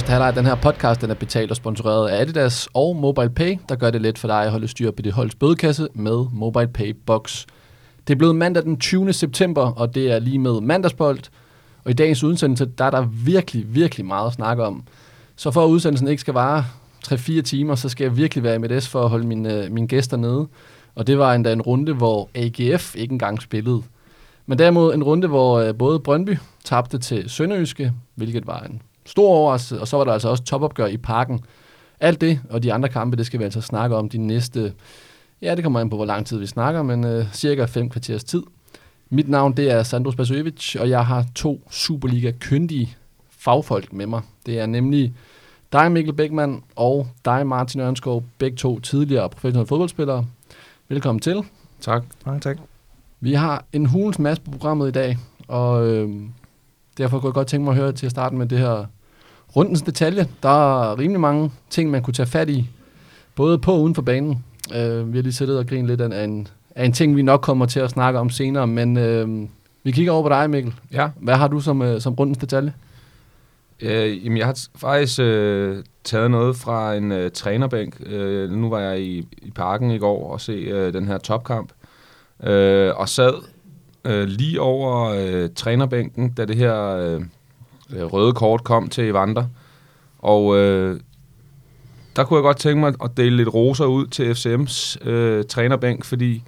Første halvleg af den her podcast den er betalt og sponsoreret af Adidas og MobilePay, der gør det let for dig at holde styr på dit holds bødekasse med MobilePay Box. Det er blevet mandag den 20. september, og det er lige med mandagsbold. Og i dagens udsendelse, der er der virkelig, virkelig meget at snakke om. Så for at udsendelsen ikke skal vare 3-4 timer, så skal jeg virkelig være i MDS for at holde mine, øh, mine gæster nede. Og det var endda en runde, hvor AGF ikke engang spillede. Men derimod en runde, hvor øh, både Brøndby tabte til Sønderjyske, hvilket var en stor overraskelse, og så var der altså også topopgør i parken. Alt det og de andre kampe, det skal vi altså snakke om de næste, ja det kommer an på hvor lang tid vi snakker, men øh, cirka 5 kvarters tid. Mit navn det er Sandro Spasojevic, og jeg har to Superliga-kyndige fagfolk med mig. Det er nemlig dig Mikkel Bækman og dig Martin Ørnskov, begge to tidligere professionelle fodboldspillere. Velkommen til. Tak. Mange tak. Vi har en hulens masse på programmet i dag, og øh, derfor kunne jeg godt tænke mig at høre til at starte med det her rundens detalje. Der er rimelig mange ting, man kunne tage fat i, både på og uden for banen. Øh, vi har lige siddet og grinet lidt af en, af en ting, vi nok kommer til at snakke om senere, men øh, vi kigger over på dig, Mikkel. Ja. Hvad har du som, øh, som rundens detalje? Øh, jamen, jeg har faktisk øh, taget noget fra en øh, trænerbænk. Øh, nu var jeg i, i parken i går og se øh, den her topkamp. Øh, og sad øh, lige over øh, trænerbænken, da det her øh, øh, røde kort kom til Evander. Og øh, der kunne jeg godt tænke mig at dele lidt roser ud til FCM's øh, trænerbænk, fordi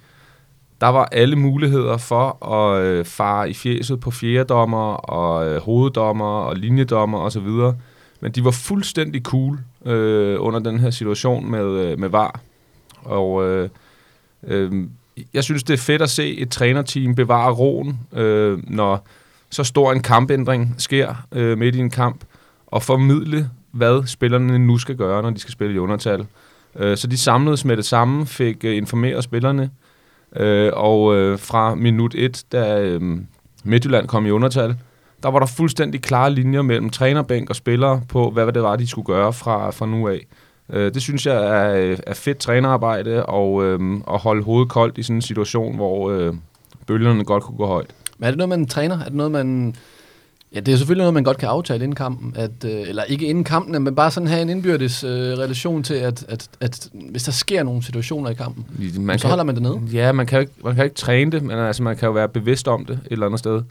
der var alle muligheder for at øh, fare i fjeset på fjerdommer og øh, hoveddommer og linjedommer osv. Men de var fuldstændig cool øh, under den her situation med, øh, med VAR. Og øh, øh, jeg synes, det er fedt at se et trænerteam bevare roen, øh, når så stor en kampændring sker øh, midt i en kamp, og formidle, hvad spillerne nu skal gøre, når de skal spille i undertal. Øh, så de samledes med det samme, fik øh, informeret spillerne, øh, og øh, fra minut 1, da øh, Midtjylland kom i undertal, der var der fuldstændig klare linjer mellem trænerbænk og spillere på, hvad det var, de skulle gøre fra, fra nu af. Øh, det synes jeg er, er fedt trænerarbejde og øh, at holde hovedet koldt i sådan en situation, hvor øh, bølgerne godt kunne gå højt. Men er det noget, man træner? Er det noget, man... Ja, det er selvfølgelig noget, man godt kan aftale inden kampen, at, øh, eller ikke inden kampen, men bare sådan have en indbyrdes øh, relation til, at, at, at hvis der sker nogle situationer i kampen, Man så holder man det nede. Ja, man kan, jo ikke, man kan ikke træne det, men altså, man kan jo være bevidst om det et eller andet sted.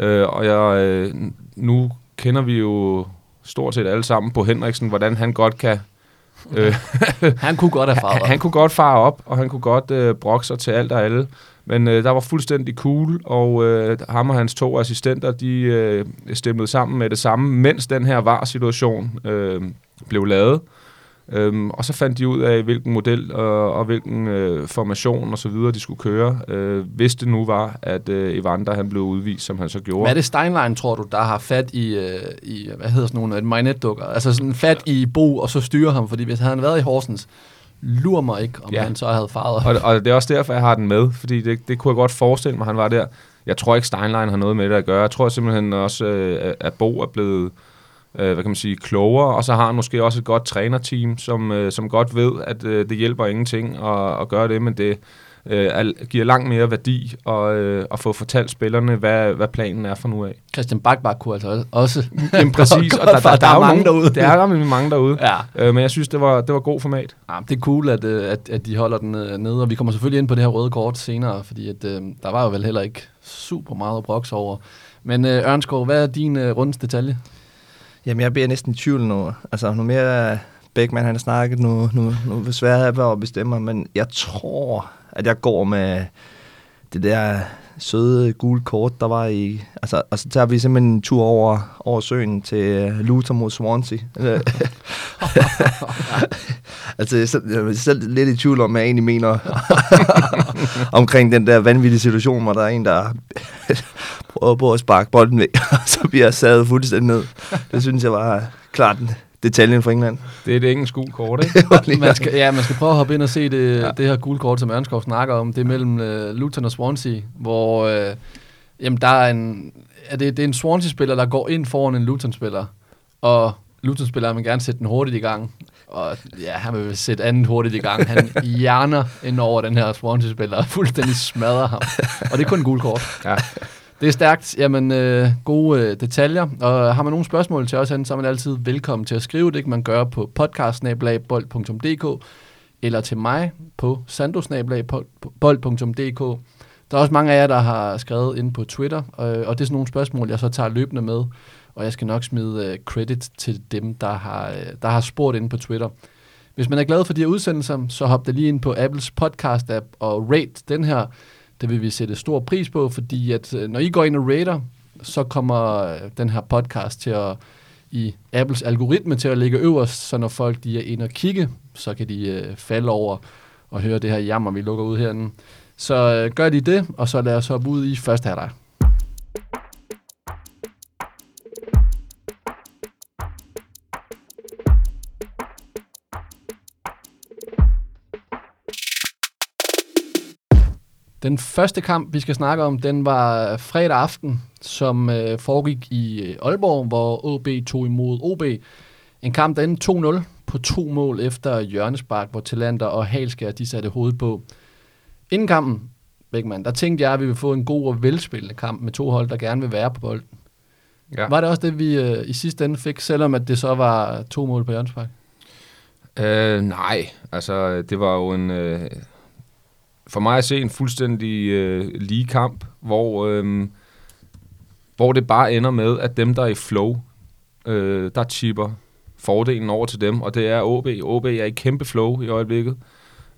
Øh, og jeg, øh, nu kender vi jo stort set alle sammen på Henriksen, hvordan han godt kan... Øh, Han kunne godt have han, farvet. han kunne godt fare op, og han kunne godt øh, brokke sig til alt og alle. Men øh, der var fuldstændig cool, og øh, ham og hans to assistenter, de øh, stemlede sammen med det samme, mens den her var-situation øh, blev lavet. Øhm, og så fandt de ud af, hvilken model og, og hvilken øh, formation og så videre, de skulle køre, øh, hvis det nu var, at øh, Evander han blev udvist, som han så gjorde. Hvad er det Steinlein, tror du, der har fat i, øh, i hvad hedder sådan nogle, et marionetdukker? Altså sådan fat i Bo, og så styrer ham, fordi hvis han havde været i Horsens, lurer mig ikke, om Ja. han så havde farvet. Og, og det er også derfor, jeg har den med, fordi det, det kunne jeg godt forestille mig, han var der. Jeg tror ikke, Steinlein har noget med det at gøre. Jeg tror simpelthen også, øh, at Bo er blevet øh, hvad kan man sige, klogere, og så har han måske også et godt trænerteam, som, øh, som godt ved, at øh, det hjælper ingenting at, at gøre det, men det øh, er, giver langt mere værdi at, øh, at få fortalt spillerne, hvad, hvad planen er for nu af. Christian Bachbach kunne altså også. Jamen præcis, og der, der, der, er jo mange derude. Der er der mange derude. Ja. Øh, men jeg synes, det var, det var god format. ja, det er cool, at, øh, at, at de holder den nede, og vi kommer selvfølgelig ind på det her røde kort senere, fordi at, øh, der var jo vel heller ikke super meget at brokse over. Men øh, Ørnskov, hvad er din øh, rundes detalje? Jamen, jeg bliver næsten i tvivl nu. Altså, nu mere Beckmann han har snakket, nu, nu, nu vil svært have at bestemme, men jeg tror, at jeg går med det der søde gule kort, der var i... Altså, og så tager vi simpelthen en tur over, over søen til øh, Luton mod Swansea. altså, jeg er selv lidt i tvivl om, hvad jeg egentlig mener omkring den der vanvittige situation, hvor der er en, der prøver på at sparke bolden væk, og så bliver jeg sadet fuldstændig ned. Det synes jeg var klart detaljen for England. Det er et engelsk gul kort, ikke? man skal, ja, man skal prøve at hoppe ind og se det, Ja. det her gule kort, som Ørnskov snakker om. Det er mellem øh, Luton og Swansea, hvor øh, jamen, der er en, er det, det er en Swansea-spiller, der går ind foran en Luton-spiller. Og Luton-spilleren vil gerne sætte den hurtigt i gang. Og ja, han vil sætte andet hurtigt i gang. Han hjerner ind over den her Swansea-spiller og fuldstændig smadrer ham. Og det er kun en gul kort. Ja. Det er stærkt. Jamen, øh, gode øh, detaljer. Og har man nogle spørgsmål til os, så er man altid velkommen til at skrive. Det kan man gøre på podcastsnabelagbold.dk eller til mig på sandosnabelagbold.dk. Der er også mange af jer, der har skrevet ind på Twitter, øh, og det er sådan nogle spørgsmål, jeg så tager løbende med. Og jeg skal nok smide øh, credit til dem, der har, øh, der har spurgt inde på Twitter. Hvis man er glad for de her udsendelser, så hop da lige ind på Apples podcast-app og rate den her. Det vil vi sætte stor pris på, fordi at øh, når I går ind og rater, så kommer øh, den her podcast til at i Apples algoritme til at ligge øverst, så når folk de er inde og kigge, så kan de øh, falde over og høre det her jammer, vi lukker ud herinde. Så øh, gør de det, og så lad os hoppe ud i første halvleg. Den første kamp, vi skal snakke om, den var fredag aften, som øh, foregik i øh, Aalborg, hvor OB tog imod OB. En kamp, der endte 2-0 på to mål efter hjørnespark, hvor Talander og Halskær de satte hovedet på. Inden kampen, Bækman, der tænkte jeg, at vi ville få en god og velspillende kamp med to hold, der gerne vil være på bolden. Ja. Var det også det, vi øh, i sidste ende fik, selvom at det så var to mål på hjørnespark? Øh, nej, altså det var jo en... Øh for mig at se en fuldstændig øh, lige kamp, hvor, øh, hvor det bare ender med, at dem, der er i flow, øh, der chipper fordelen over til dem, og det er OB. OB er i kæmpe flow i øjeblikket.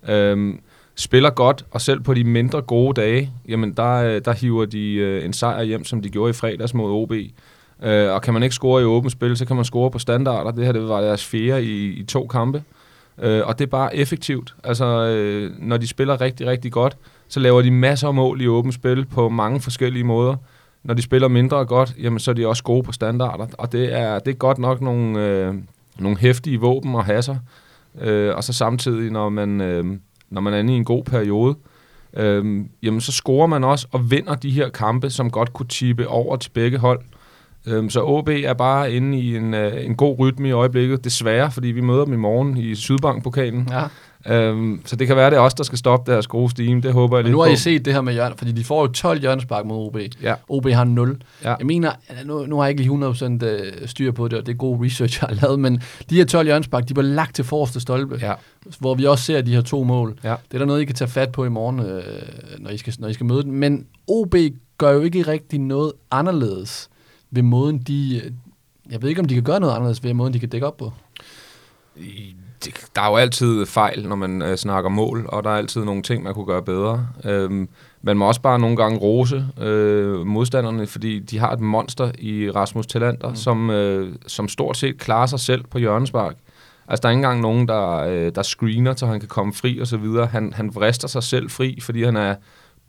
Øh, spiller godt, og selv på de mindre gode dage, jamen der, øh, der hiver de øh, en sejr hjem, som de gjorde i fredags mod OB. Øh, og kan man ikke score i åbent spil, så kan man score på standarder. Det her det var deres fjerde i, i to kampe. Øh, Øh, og det er bare effektivt. Altså, øh, når de spiller rigtig, rigtig godt, så laver de masser af mål i åbent spil på mange forskellige måder. Når de spiller mindre godt, jamen, så er de også gode på standarder. Og det er, det er godt nok nogle, øh, nogle hæftige våben at have sig. Øh, og så samtidig, når man, øh, når man er inde i en god periode, øh, jamen, så scorer man også og vinder de her kampe, som godt kunne tippe over til begge hold. Øhm, så OB er bare inde i en, øh, en god rytme i øjeblikket, desværre, fordi vi møder dem i morgen i Sydbank-pokalen. Ja. Øhm, så det kan være, det er os, der skal stoppe deres gode steam. Det håber jeg lidt Nu har I set det her med hjørne, fordi de får jo 12 hjørnespark mod OB. Ja. OB har 0. Ja. Jeg mener, nu, nu har jeg ikke lige 100% øh, styr på det, og det er god research, jeg har lavet, men de her 12 hjørnespark, de bliver lagt til forreste stolpe, ja. hvor vi også ser de her to mål. Ja. Det er der noget, I kan tage fat på i morgen, øh, når, I skal, når I skal møde dem. Men OB gør jo ikke rigtig noget anderledes ved måden, de... Jeg ved ikke, om de kan gøre noget anderledes ved måden, de kan dække op på. Der er jo altid fejl, når man øh, snakker mål, og der er altid nogle ting, man kunne gøre bedre. Øhm, man må også bare nogle gange rose øh, modstanderne, fordi de har et monster i Rasmus Talander, mm. som, øh, som stort set klarer sig selv på hjørnespark. Altså, der er ikke engang nogen, der, øh, der screener, så han kan komme fri og så videre. Han, han vrister sig selv fri, fordi han er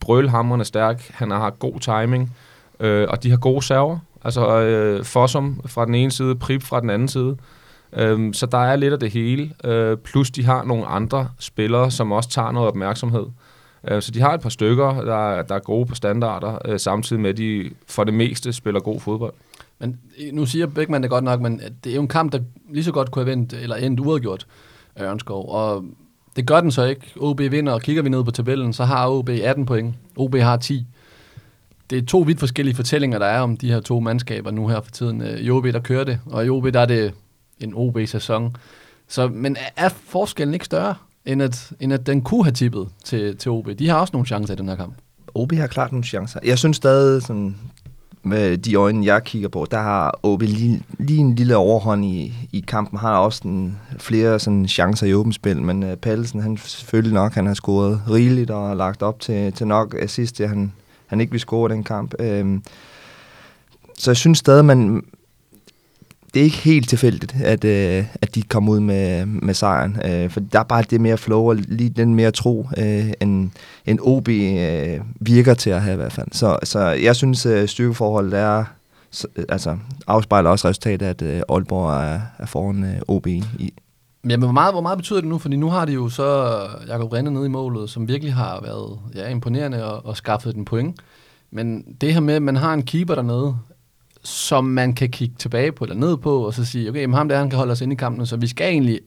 brølhamrende stærk. Han har god timing, øh, og de har gode server. Altså øh, Fossum fra den ene side, Prip fra den anden side. Øhm, så der er lidt af det hele. Øh, plus de har nogle andre spillere, som også tager noget opmærksomhed. Øh, så de har et par stykker, der, der er gode på standarder, øh, samtidig med, at de for det meste spiller god fodbold. Men øh, nu siger Bækman det godt nok, men øh, det er jo en kamp, der lige så godt kunne have vendt, eller endt uafgjort af Ørnskov. Og det gør den så ikke. OB vinder, og kigger vi ned på tabellen, så har OB 18 point. OB har 10 det er to vidt forskellige fortællinger, der er om de her to mandskaber nu her for tiden. Øh, I OB, der kører det, og i OB, der er det en OB-sæson. Så, men er forskellen ikke større, end at, end at den kunne have tippet til, til OB? De har også nogle chancer i den her kamp. OB har klart nogle chancer. Jeg synes stadig, sådan, med de øjne, jeg kigger på, der har OB lige, lige en lille overhånd i, i kampen. Har også en, flere sådan, chancer i åbent spil, men uh, Pallesen, han selvfølgelig nok, han har scoret rigeligt og lagt op til, til nok assist, det han, han ikke vil score den kamp. Øhm, så jeg synes stadig, man, det er ikke helt tilfældigt, at, øh, at de kom ud med, med sejren. Øh, for der er bare det mere flow og lige den mere tro, øh, end, end OB øh, virker til at have i hvert fald. Så, så jeg synes, øh, styrkeforholdet er, øh, altså, afspejler også resultatet, at øh, Aalborg er, er foran øh, OB i, men hvor meget, hvor meget betyder det nu? Fordi nu har de jo så øh, Jakob Rinde nede i målet, som virkelig har været ja, imponerende og, og skaffet den point. Men det her med, at man har en keeper dernede, som man kan kigge tilbage på eller ned på, og så sige, okay, men ham der, han kan holde os inde i kampen, så vi skal egentlig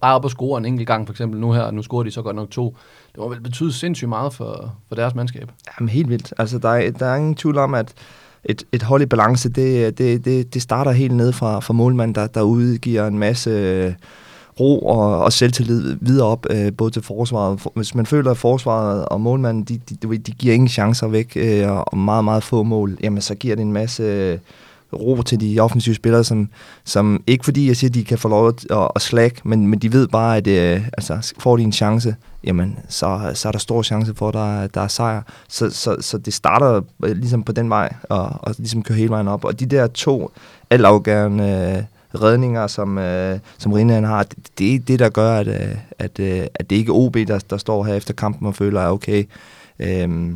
bare op og score en enkelt gang, for eksempel nu her, nu scorer de så godt nok to. Det må vel betyde sindssygt meget for, for deres mandskab. Jamen helt vildt. Altså, der er, der er ingen tvivl om, at et, et hold i balance, det, det, det, det starter helt ned fra, fra målmanden, der, der udgiver en masse øh, ro og, og selvtillid videre op, øh, både til forsvaret. Hvis man føler, at forsvaret og målmanden, de, de, de, giver ingen chancer væk, øh, og meget, meget få mål, jamen så giver det en masse... Øh, ro til de offensive spillere, som, som ikke fordi jeg siger, at de kan få lov at, at slack, men, men de ved bare, at øh, altså, får de en chance, jamen, så, så er der stor chance for, at der, der er sejr. Så, så, så det starter øh, ligesom på den vej, og, og ligesom kører hele vejen op. Og de der to altafgørende øh, redninger, som, øh, som Rine har, det, det er det, der gør, at, øh, at, øh, at det ikke er OB, der, der står her efter kampen og føler, at okay, øh,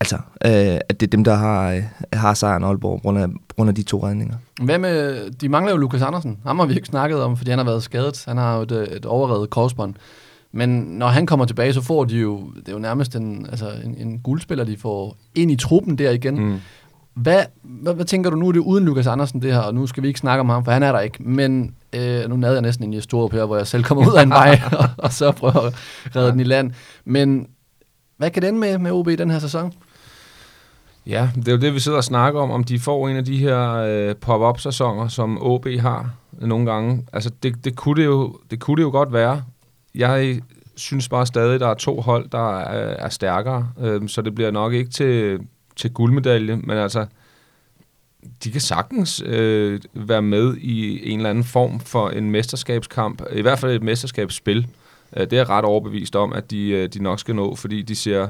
altså, øh, at det er dem, der har, øh, har sejren Aalborg, på grund, af, på grund af de to redninger. Hvad med, de mangler jo Lukas Andersen. Ham har vi ikke snakket om, fordi han har været skadet. Han har jo et, et overredet korsbånd. Men når han kommer tilbage, så får de jo, det er jo nærmest en, altså en, en guldspiller, de får ind i truppen der igen. Mm. Hvad, hvad, hvad tænker du nu, det er uden Lukas Andersen det her, og nu skal vi ikke snakke om ham, for han er der ikke, men øh, nu nader jeg næsten ind i Storup her, hvor jeg selv kommer ud af en vej, og, og så prøver at redde den i land. Men hvad kan den med, med OB den her sæson? Ja, det er jo det, vi sidder og snakker om, om de får en af de her øh, pop-up-sæsoner, som OB har nogle gange. Altså, det, det, kunne det, jo, det kunne det jo godt være. Jeg synes bare stadig, der er to hold, der er, er stærkere, øh, så det bliver nok ikke til, til guldmedalje, men altså, de kan sagtens øh, være med i en eller anden form for en mesterskabskamp, i hvert fald et mesterskabsspil. Øh, det er jeg ret overbevist om, at de, øh, de nok skal nå, fordi de ser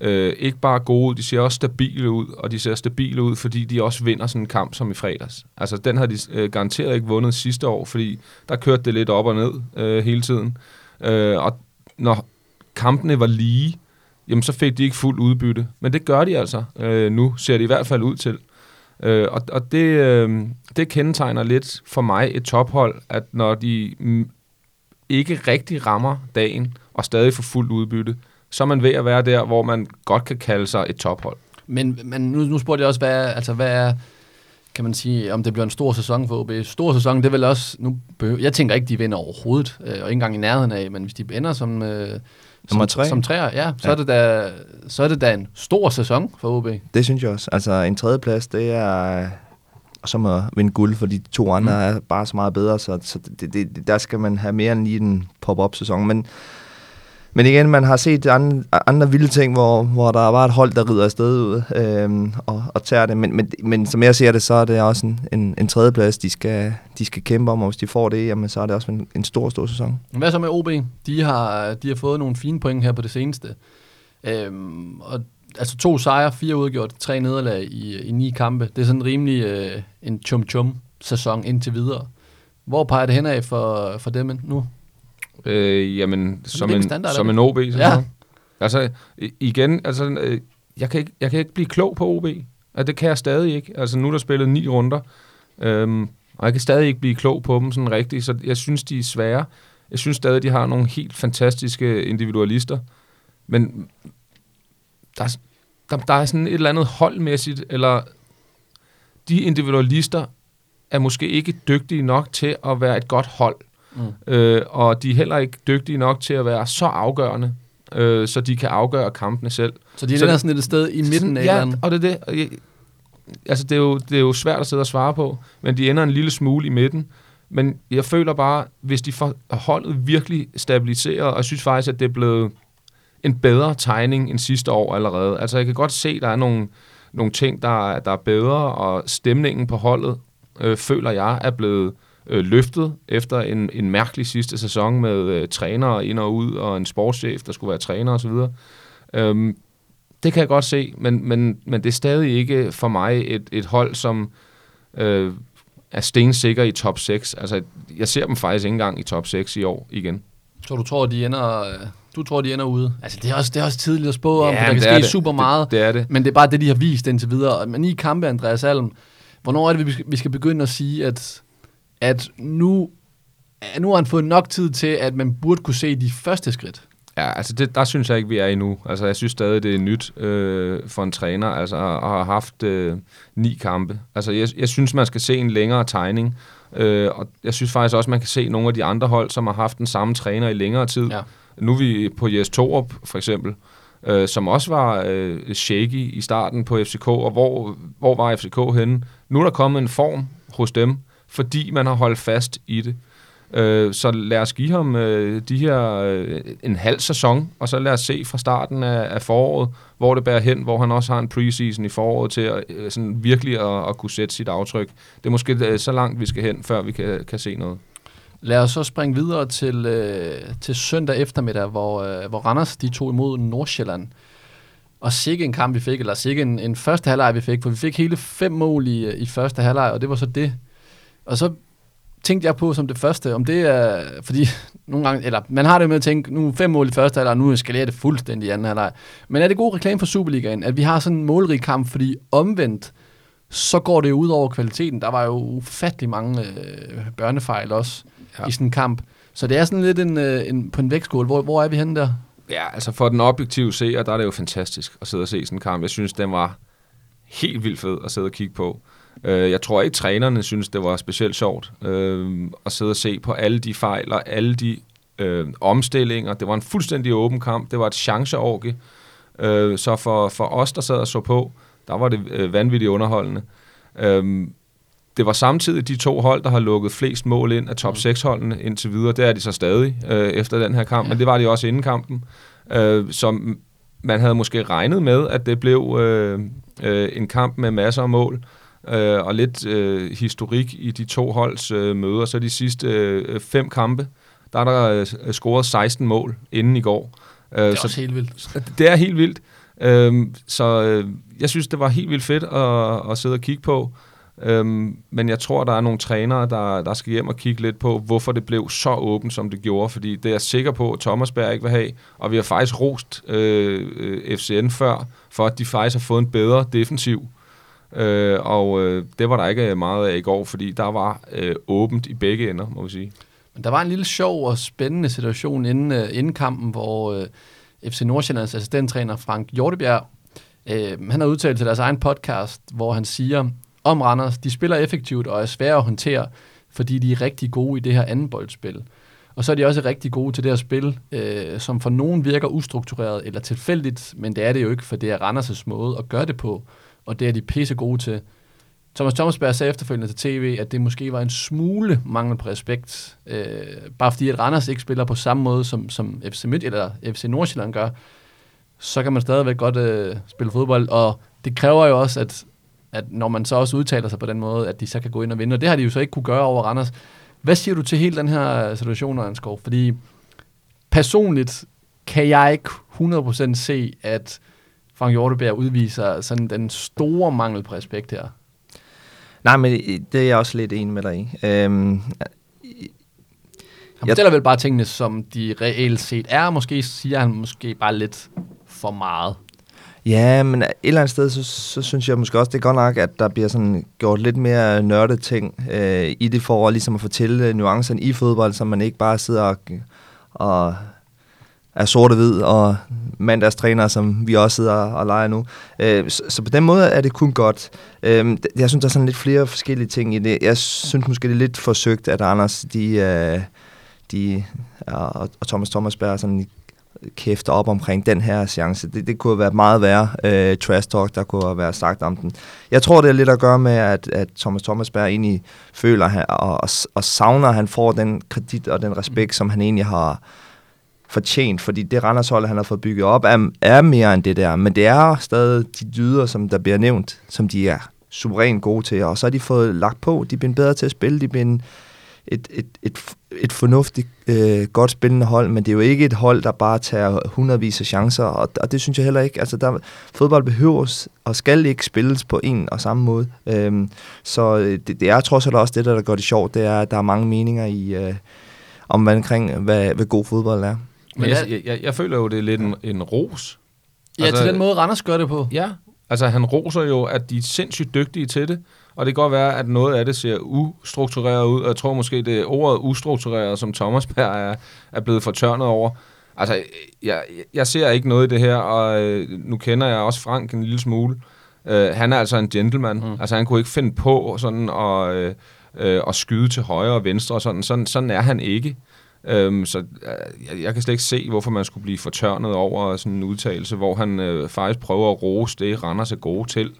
øh, ikke bare gode ud, de ser også stabile ud, og de ser stabile ud, fordi de også vinder sådan en kamp som i fredags. Altså, den har de øh, garanteret ikke vundet sidste år, fordi der kørte det lidt op og ned øh, hele tiden. Øh, og når kampene var lige, jamen så fik de ikke fuld udbytte. Men det gør de altså øh, nu, ser det i hvert fald ud til. Øh, og og det, øh, det kendetegner lidt for mig et tophold, at når de mm, ikke rigtig rammer dagen, og stadig får fuldt udbytte, så er man ved at være der, hvor man godt kan kalde sig et tophold. Men, men nu, nu spurgte jeg også, hvad, altså, hvad er, kan man sige, om det bliver en stor sæson for OB. Stor sæson, det er vel også, nu behøver, jeg tænker ikke, de vinder overhovedet, øh, og ikke engang i nærheden af, men hvis de ender som, øh, Nummer tre. som træer, ja, så, ja. Er det da, så er det da en stor sæson for OB. Det synes jeg også. Altså en tredjeplads, det er som at vinde guld, for de to andre mm. er bare så meget bedre, så, så det, det, der skal man have mere end lige den pop-up sæson. Men men igen, man har set andre, andre vilde ting, hvor, hvor der var et hold, der rider afsted ud øhm, og, og tager det. Men, men, men som jeg ser det, så er det også en, en, en tredjeplads, de skal, de skal kæmpe om, og hvis de får det, jamen, så er det også en, en stor, stor sæson. Hvad så med OB? De har, de har fået nogle fine point her på det seneste. Øhm, og altså to sejre, fire udgjort, tre nederlag i, i ni kampe. Det er sådan rimelig øh, en chum-chum sæson indtil videre. Hvor peger det henad for, for dem nu? Øh, jamen, som en, standard, som en OB. Sådan ja. Noget. Altså, igen, altså, øh, jeg, kan ikke, jeg kan ikke blive klog på OB. Altså, det kan jeg stadig ikke. Altså, nu er der spillet ni runder, øhm, og jeg kan stadig ikke blive klog på dem sådan rigtigt, så jeg synes, de er svære. Jeg synes stadig, de har nogle helt fantastiske individualister, men der, der, der er sådan et eller andet holdmæssigt, eller de individualister er måske ikke dygtige nok til at være et godt hold. Mm. Øh, og de er heller ikke dygtige nok til at være så afgørende, øh, så de kan afgøre kampene selv. Så de er så, sådan et sted i midten af Ja, og det er det. Altså, det er, jo, det er jo svært at sidde og svare på, men de ender en lille smule i midten. Men jeg føler bare, hvis de får holdet virkelig stabiliseret, og jeg synes faktisk, at det er blevet en bedre tegning end sidste år allerede. Altså, jeg kan godt se, at der er nogle, nogle ting, der, der er bedre, og stemningen på holdet, øh, føler jeg, er blevet øh, løftet efter en, en mærkelig sidste sæson med øh, trænere ind og ud, og en sportschef, der skulle være træner osv. Øhm, det kan jeg godt se, men, men, men det er stadig ikke for mig et, et hold, som øh, er stensikker i top 6. Altså, jeg ser dem faktisk ikke engang i top 6 i år igen. Så du tror, de ender... Øh, du tror, de ender ude. Altså, det er også, det er også tidligt at spå om, ja, der kan ske det. super meget. Det, det er det. Men det er bare det, de har vist indtil videre. Men i kampe, Andreas Alm, hvornår er det, vi skal begynde at sige, at at nu, nu har han fået nok tid til, at man burde kunne se de første skridt. Ja, altså det, der synes jeg ikke, vi er endnu. Altså jeg synes stadig, det er nyt øh, for en træner, altså at have haft øh, ni kampe. Altså jeg, jeg synes, man skal se en længere tegning, øh, og jeg synes faktisk også, man kan se nogle af de andre hold, som har haft den samme træner i længere tid. Ja. Nu er vi på Jes Torup, for eksempel, øh, som også var øh, shaky i starten på FCK, og hvor, hvor var FCK henne? Nu er der kommet en form hos dem, fordi man har holdt fast i det. Øh, så lad os give ham øh, de her øh, en halv sæson, og så lad os se fra starten af, af foråret, hvor det bærer hen, hvor han også har en preseason i foråret til at, øh, sådan virkelig at, at kunne sætte sit aftryk. Det er måske øh, så langt, vi skal hen, før vi kan, kan se noget. Lad os så springe videre til, øh, til søndag eftermiddag, hvor, øh, hvor Randers de tog imod Nordsjælland. Og sikke en kamp, vi fik, eller sikke en, en første halvleg, vi fik, for vi fik hele fem mål i, øh, i første halvleg, og det var så det. Og så tænkte jeg på som det første, om det er, fordi nogle gange, eller man har det med at tænke, nu fem mål i første halvleg, nu eskalerer det fuldstændig i anden halvleg. Men er det god reklame for Superligaen, at vi har sådan en målrig kamp, fordi omvendt, så går det ud over kvaliteten. Der var jo ufattelig mange øh, børnefejl også ja. i sådan en kamp. Så det er sådan lidt en, øh, en, på en vægtskål. Hvor, hvor er vi henne der? Ja, altså for den objektive seer, der er det jo fantastisk at sidde og se sådan en kamp. Jeg synes, den var helt vildt fed at sidde og kigge på. Øh, jeg tror ikke, trænerne synes, det var specielt sjovt øh, at sidde og se på alle de fejl og alle de øh, omstillinger. Det var en fuldstændig åben kamp. Det var et chanceorgie. Øh, så for, for os, der sad og så på, der var det øh, vanvittigt underholdende. Øh, det var samtidig de to hold, der har lukket flest mål ind af top 6-holdene indtil videre. Det er de så stadig øh, efter den her kamp, men det var de også inden kampen. Øh, som man havde måske regnet med, at det blev øh, øh, en kamp med masser af mål øh, og lidt øh, historik i de to holds øh, møder. Så de sidste øh, fem kampe, der er der øh, scoret 16 mål inden i går. Øh, det er så også helt vildt. Det er helt vildt. Øh, så øh, jeg synes, det var helt vildt fedt at, at sidde og kigge på. Øhm, men jeg tror, der er nogle trænere, der, der skal hjem og kigge lidt på, hvorfor det blev så åbent, som det gjorde. Fordi det er jeg sikker på, at Thomas Berg ikke vil have. Og vi har faktisk rost øh, FCN før, for at de faktisk har fået en bedre defensiv. Øh, og øh, det var der ikke meget af i går, fordi der var øh, åbent i begge ender, må vi sige. Men der var en lille sjov og spændende situation inden, øh, inden kampen, hvor øh, FC Nordsjællands assistenttræner Frank Hjortebjerg, øh, han har udtalt til deres egen podcast, hvor han siger om Randers, de spiller effektivt og er svære at håndtere, fordi de er rigtig gode i det her anden boldspil. Og så er de også rigtig gode til det her spil, øh, som for nogen virker ustruktureret eller tilfældigt, men det er det jo ikke, for det er Randers' måde at gøre det på og det er de pisse gode til. Thomas Thomasberg sagde efterfølgende til tv, at det måske var en smule mangel på respekt, øh, bare fordi at Randers ikke spiller på samme måde, som, som FC Midt eller FC Nordsjælland gør, så kan man stadigvæk godt øh, spille fodbold, og det kræver jo også, at, at når man så også udtaler sig på den måde, at de så kan gå ind og vinde, og det har de jo så ikke kunne gøre over Randers. Hvad siger du til hele den her øh, situation, Anskov? Fordi personligt kan jeg ikke 100% se, at Frank Hjorteberg udviser sådan den store mangel på respekt her. Nej, men det er jeg også lidt enig med dig i. Øhm, han fortæller jeg, vel bare tingene, som de reelt set er. Måske siger han måske bare lidt for meget. Ja, men et eller andet sted, så, så synes jeg måske også, det er godt nok, at der bliver sådan gjort lidt mere nørdet ting øh, i det for ligesom at fortælle nuancerne i fodbold, så man ikke bare sidder og, og er sort og hvid, og mandagstræner, som vi også sidder og leger nu. Øh, så, så på den måde er det kun godt. Øh, jeg synes, der er sådan lidt flere forskellige ting i det. Jeg synes måske, det er lidt forsøgt, at Anders, de, øh, de og, og Thomas Thomasberg sådan kæfter op omkring den her chance. Det, det kunne have været meget værre øh, trash talk, der kunne have været sagt om den. Jeg tror, det er lidt at gøre med, at, at Thomas Thomasberg egentlig føler han, og, og, og savner, at han får den kredit og den respekt, som han egentlig har, fortjent, fordi det Randershold, han har fået bygget op, er, er mere end det der. Men det er stadig de dyder, som der bliver nævnt, som de er suverænt gode til. Og så har de fået lagt på, de er blevet bedre til at spille, de er blevet et, et, et, et fornuftigt, øh, godt spillende hold, men det er jo ikke et hold, der bare tager hundredvis af chancer, og, og det synes jeg heller ikke. Altså, der, fodbold behøves og skal ikke spilles på en og samme måde. Øhm, så øh, det, det er trods alt også det, der, der gør det sjovt, det er, at der er mange meninger i, øh, om hvad, omkring, hvad, hvad god fodbold er. Men jeg, jeg, jeg, jeg føler jo, det er lidt en, en ros. Ja, altså, til den måde, Randers gør det på. Ja, altså han roser jo, at de er sindssygt dygtige til det, og det kan godt være, at noget af det ser ustruktureret ud, og jeg tror måske, det ordet ustruktureret, som Thomas Berg er, er blevet fortørnet over. Altså, jeg, jeg ser ikke noget i det her, og øh, nu kender jeg også Frank en lille smule. Øh, han er altså en gentleman. Mm. Altså, han kunne ikke finde på sådan at, øh, øh, at skyde til højre og venstre og sådan. Sådan, sådan er han ikke. Øhm, så øh, jeg, jeg kan slet ikke se, hvorfor man skulle blive fortørnet over sådan en udtalelse, hvor han øh, faktisk prøver at rose det, Randers er gode til.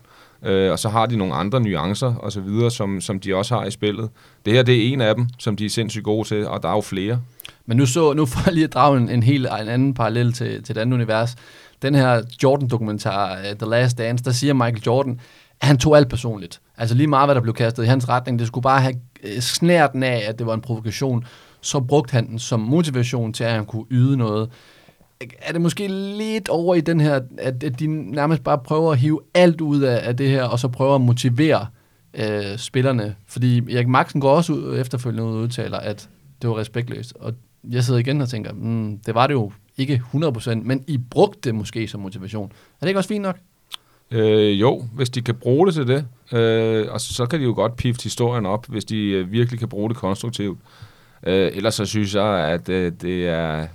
Øh, og så har de nogle andre nuancer og så videre, som, som de også har i spillet. Det her, det er en af dem, som de er sindssygt gode til, og der er jo flere. Men nu, så, nu får jeg lige at drage en, en helt en anden parallel til, til et andet univers. Den her Jordan-dokumentar, uh, The Last Dance, der siger Michael Jordan, at han tog alt personligt. Altså lige meget, hvad der blev kastet i hans retning, det skulle bare have øh, uh, snærten af, at det var en provokation. Så brugte han den som motivation til, at han kunne yde noget. Er det måske lidt over i den her, at, at de nærmest bare prøver at hive alt ud af, af det her, og så prøver at motivere øh, spillerne? Fordi Erik Maxen går også ud, efterfølgende ud og udtaler, at det var respektløst. Og jeg sidder igen og tænker, mm, det var det jo ikke 100%, men I brugte det måske som motivation. Er det ikke også fint nok? Øh, jo, hvis de kan bruge det til det, øh, og så kan de jo godt pifte historien op, hvis de øh, virkelig kan bruge det konstruktivt. Øh, ellers så synes jeg, at øh, det er...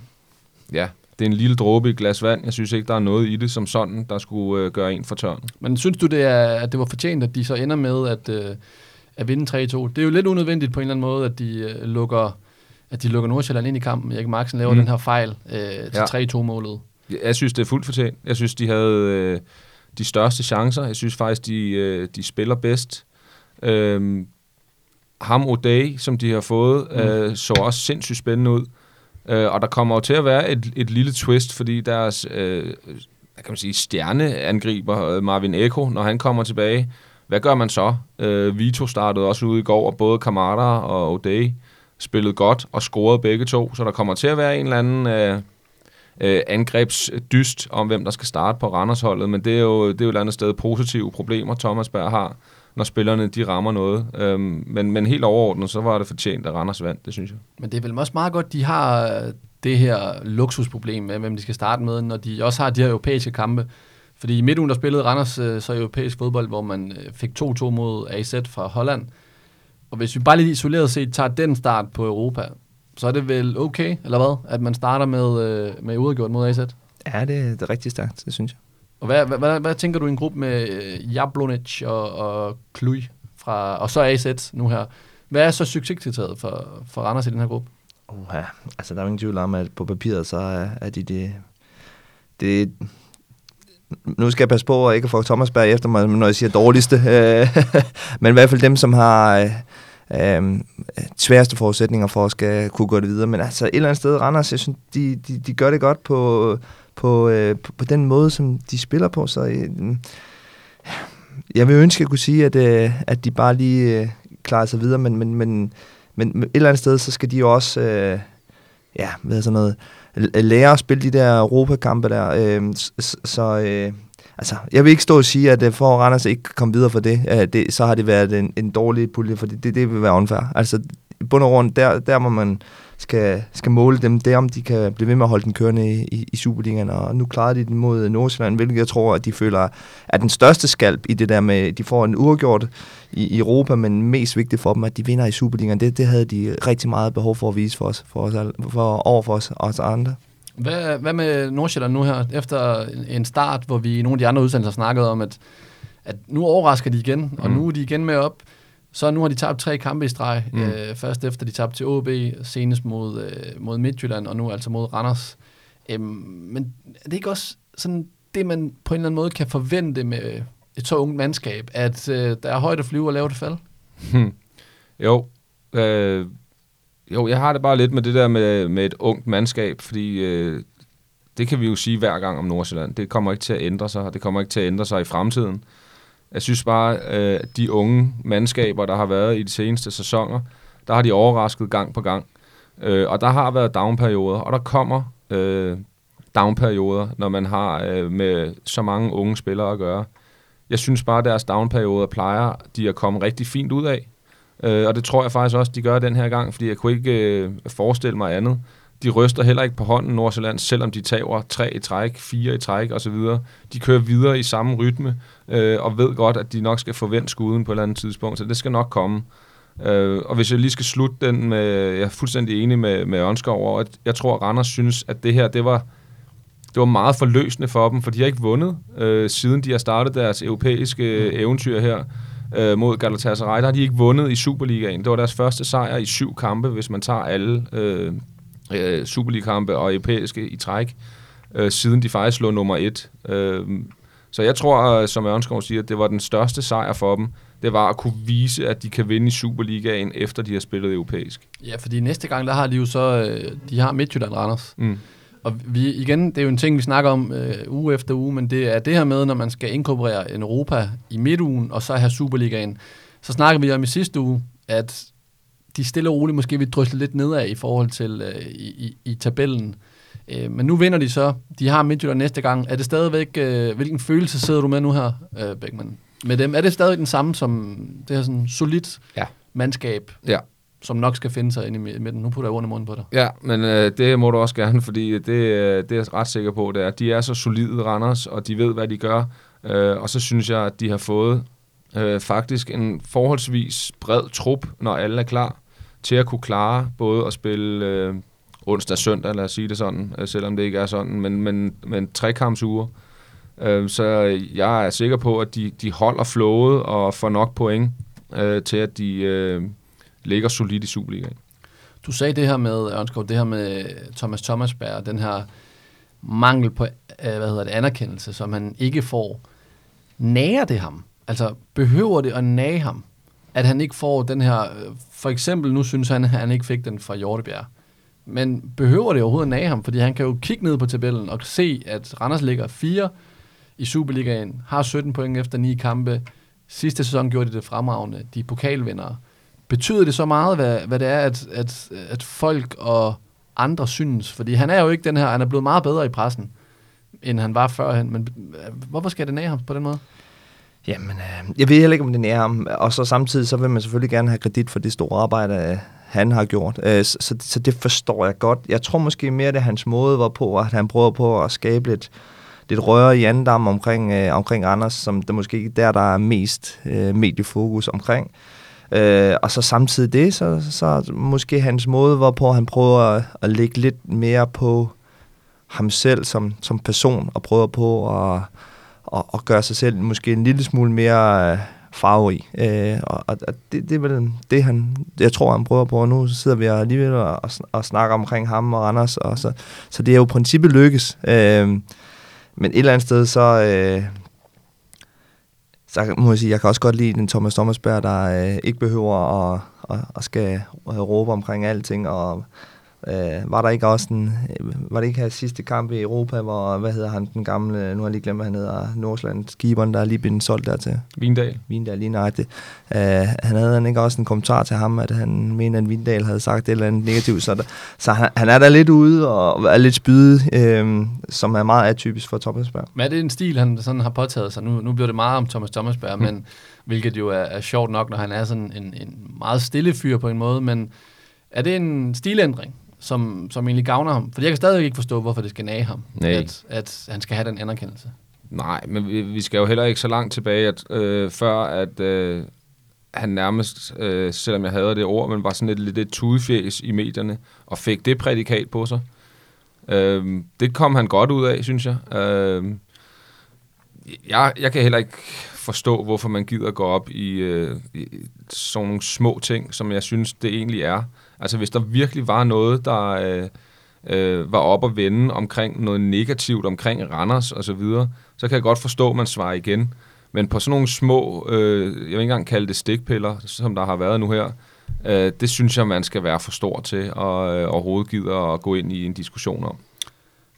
Ja, det er en lille dråbe i et glas vand. Jeg synes ikke, der er noget i det som sådan, der skulle øh, gøre en for tørn. Men synes du, det er, at det var fortjent, at de så ender med at, øh, at vinde 3-2? Det er jo lidt unødvendigt på en eller anden måde, at de øh, lukker at de lukker Nordsjælland ind i kampen. Erik Marksen laver mm. den her fejl øh, til ja. 3-2-målet. Jeg synes, det er fuldt fortjent. Jeg synes, de havde øh, de største chancer. Jeg synes faktisk, de, øh, de spiller bedst. Øh, ham O'Day, som de har fået, mm. øh, så også sindssygt spændende ud. Øh, og der kommer jo til at være et, et lille twist, fordi deres øh, kan man sige, stjerneangriber, øh, Marvin Eko, når han kommer tilbage, hvad gør man så? Øh, Vito startede også ude i går, og både Kamada og O'Day spillede godt og scorede begge to, så der kommer til at være en eller anden øh, øh, angrebsdyst om, hvem der skal starte på Randersholdet, men det er jo, det er jo et eller andet sted positive problemer, Thomas Berg har, når spillerne de rammer noget. Øhm, men, men helt overordnet, så var det fortjent, at Randers vandt, det synes jeg. Men det er vel også meget godt, de har det her luksusproblem med, hvem de skal starte med, når de også har de her europæiske kampe. Fordi i midtugen, der spillede Randers øh, så europæisk fodbold, hvor man øh, fik 2-2 mod AZ fra Holland. Og hvis vi bare lige isoleret set tager den start på Europa, så er det vel okay, eller hvad, at man starter med, øh, med udgjort mod AZ? Ja, det, det er rigtig stærkt, det synes jeg. Og hvad, hvad, hvad, hvad tænker du i en gruppe med øh, Jablonic og, og Kluj, fra, og så AZ nu her? Hvad er så succeskriteriet for, for Randers i den her gruppe? Uh, ja. altså der er ingen tvivl om, at på papiret, så er, er de det, det, nu skal jeg passe på at ikke få Thomas Berg efter mig, når jeg siger dårligste. Øh, men i hvert fald dem, som har øh, øh, sværeste forudsætninger for at skal kunne gå det videre. Men altså et eller andet sted, Randers, jeg synes, de, de, de gør det godt på, på, øh, på, på den måde, som de spiller på. Så øh, jeg vil ønske, at jeg kunne sige, at, øh, at de bare lige øh, klarer sig videre, men, men, men, men et eller andet sted, så skal de jo også... Øh, ja, hvad sådan noget, øh, lære at spille de der Europakampe der. Øh, så, øh, altså, jeg vil ikke stå og sige, at øh, for at Randers ikke komme videre for det, øh, det, så har det været en, en dårlig pulje, for det, det, det vil være unfair. Altså, bund og grund, der, der må man skal, skal måle dem, det er om de kan blive ved med at holde den kørende i, i, i Superligaen, og nu klarer de den mod Nordsjælland, hvilket jeg tror, at de føler er den største skalp i det der med, de får en uafgjort i, i Europa, men mest vigtigt for dem, at de vinder i Superligaen. Det, det havde de rigtig meget behov for at vise for os, for os for, over for os, os andre. Hvad, hvad med Nordsjælland nu her, efter en start, hvor vi i nogle af de andre udsendelser snakkede om, at, at nu overrasker de igen, og mm. nu er de igen med op. Så nu har de tabt tre kampe i streg. Mm. Øh, først efter de tabte til OB, senest mod, øh, mod Midtjylland, og nu altså mod Randers. Øhm, men er det ikke også sådan det, man på en eller anden måde kan forvente med et så ungt mandskab, at øh, der er højt at flyve og lavt at falde? Hmm. Jo. Øh, jo, jeg har det bare lidt med det der med, med et ungt mandskab, fordi øh, det kan vi jo sige hver gang om Nordsjælland. Det kommer ikke til at ændre sig, og det kommer ikke til at ændre sig i fremtiden. Jeg synes bare, øh, de unge mandskaber, der har været i de seneste sæsoner, der har de overrasket gang på gang. Øh, og der har været downperioder, og der kommer øh, downperioder, når man har øh, med så mange unge spillere at gøre. Jeg synes bare, at deres downperioder plejer de at komme rigtig fint ud af. Øh, og det tror jeg faktisk også, de gør den her gang, fordi jeg kunne ikke øh, forestille mig andet. De ryster heller ikke på hånden Nordsjælland, selvom de tager tre i træk, fire i træk osv. De kører videre i samme rytme, øh, og ved godt, at de nok skal forvente skuden på et eller andet tidspunkt, så det skal nok komme. Øh, og hvis jeg lige skal slutte den med, jeg er fuldstændig enig med, med Ørnskov over, at jeg tror, at Randers synes, at det her, det var, det var meget forløsende for dem, for de har ikke vundet, øh, siden de har startet deres europæiske mm. eventyr her øh, mod Galatasaray. Der har de ikke vundet i Superligaen. Det var deres første sejr i syv kampe, hvis man tager alle øh, øh, Superliga-kampe og europæiske i træk, øh, siden de faktisk lå nummer et. Øh, så jeg tror, som Ørnskov siger, at det var den største sejr for dem. Det var at kunne vise, at de kan vinde i Superligaen, efter de har spillet europæisk. Ja, fordi næste gang, der har de jo så, øh, de har Midtjylland Randers. Mm. Og vi, igen, det er jo en ting, vi snakker om øh, uge efter uge, men det er det her med, når man skal inkorporere en Europa i midtugen, og så have Superligaen. Så snakker vi om i sidste uge, at de stille og roligt måske vil drysle lidt nedad i forhold til øh, i, i, i tabellen. Øh, men nu vinder de så. De har Midtjylland næste gang. Er det stadigvæk, øh, hvilken følelse sidder du med nu her, øh, Beckmann? Med dem. Er det stadig den samme som det her sådan solidt ja. mandskab? Ja, som nok skal finde sig ind i midten. Nu putter jeg ordene i munden på dig. Ja, men øh, det må du også gerne, fordi det, øh, det er jeg ret sikker på, det er. De er så solide Randers, og de ved, hvad de gør. Øh, og så synes jeg, at de har fået øh, faktisk en forholdsvis bred trup, når alle er klar, til at kunne klare både at spille øh, onsdag og søndag, lad os sige det sådan, øh, selvom det ikke er sådan, men, men, men trekampsuger. Øh, så jeg er sikker på, at de, de holder flowet og får nok point øh, til, at de... Øh, ligger solidt i Superligaen. Du sagde det her med, Ørnskov, det her med Thomas Thomasberg, den her mangel på øh, hvad hedder det, anerkendelse, som han ikke får. Nærer det ham? Altså, behøver det at nage ham? At han ikke får den her... Øh, for eksempel, nu synes han, at han ikke fik den fra Hjortebjerg. Men behøver det overhovedet at nage ham? Fordi han kan jo kigge ned på tabellen og se, at Randers ligger 4 i Superligaen, har 17 point efter 9 kampe. Sidste sæson gjorde de det fremragende. De er pokalvindere. Betyder det så meget, hvad, hvad det er, at, at, at folk og andre synes? Fordi han er jo ikke den her, han er blevet meget bedre i pressen, end han var førhen. Men øh, hvorfor skal det nære ham på den måde? Jamen, øh, jeg ved heller ikke, om det er om, Og så samtidig, så vil man selvfølgelig gerne have kredit for det store arbejde, øh, han har gjort. Øh, så, så det forstår jeg godt. Jeg tror måske mere, det er hans måde var på, at han prøver på at skabe lidt, lidt røre i andendam omkring, øh, omkring Anders, som det måske ikke der, der er mest øh, mediefokus omkring. Øh, og så samtidig det, så, så måske hans måde, hvorpå han prøver at, at lægge lidt mere på ham selv som, som person, og prøver på at, og, og gøre sig selv måske en lille smule mere øh, farverig. Øh, og, og det, det er vel det, han, jeg tror, han prøver på. Og nu sidder vi alligevel og, og, og snakker omkring ham og Anders, og så, så det er jo princippet lykkes. Øh, men et eller andet sted, så, øh, så må jeg sige, jeg kan også godt lide den Thomas Thomasberg, der øh, ikke behøver at, at, at skal øh, råbe omkring alting, og Øh, var der ikke også en, var det ikke her sidste kamp i Europa, hvor, hvad hedder han, den gamle, nu har jeg lige glemt, hvad han hedder, Nordsjælland, skiberen, der er lige blevet solgt dertil. Vindal. Vindal, lige nøjagtigt. Øh, han havde han ikke også en kommentar til ham, at han mener, at Vindal havde sagt et eller andet negativt, så, der, så han, han, er der lidt ude og er lidt spydet, øh, som er meget atypisk for Thomasberg. Men er det en stil, han sådan har påtaget sig? Nu, nu bliver det meget om Thomas Thomasberg, mm. men hvilket jo er, er sjovt nok, når han er sådan en, en meget stille fyr på en måde, men er det en stilændring? Som, som egentlig gavner ham. For jeg kan stadig ikke forstå, hvorfor det skal nage ham, At, at han skal have den anerkendelse. Nej, men vi, vi skal jo heller ikke så langt tilbage, at, øh, før at øh, han nærmest, øh, selvom jeg havde det ord, men var sådan lidt, lidt et tudefjæs i medierne, og fik det prædikat på sig. Øh, det kom han godt ud af, synes jeg. Øh, jeg, jeg kan heller ikke forstå, hvorfor man gider gå op i, øh, i sådan nogle små ting, som jeg synes, det egentlig er. Altså hvis der virkelig var noget, der øh, øh, var op at vende omkring noget negativt, omkring Randers og så videre, så kan jeg godt forstå, at man svarer igen. Men på sådan nogle små, øh, jeg vil ikke engang kalde det stikpiller, som der har været nu her, øh, det synes jeg, man skal være for stor til og øh, overhovedet gider at gå ind i en diskussion om.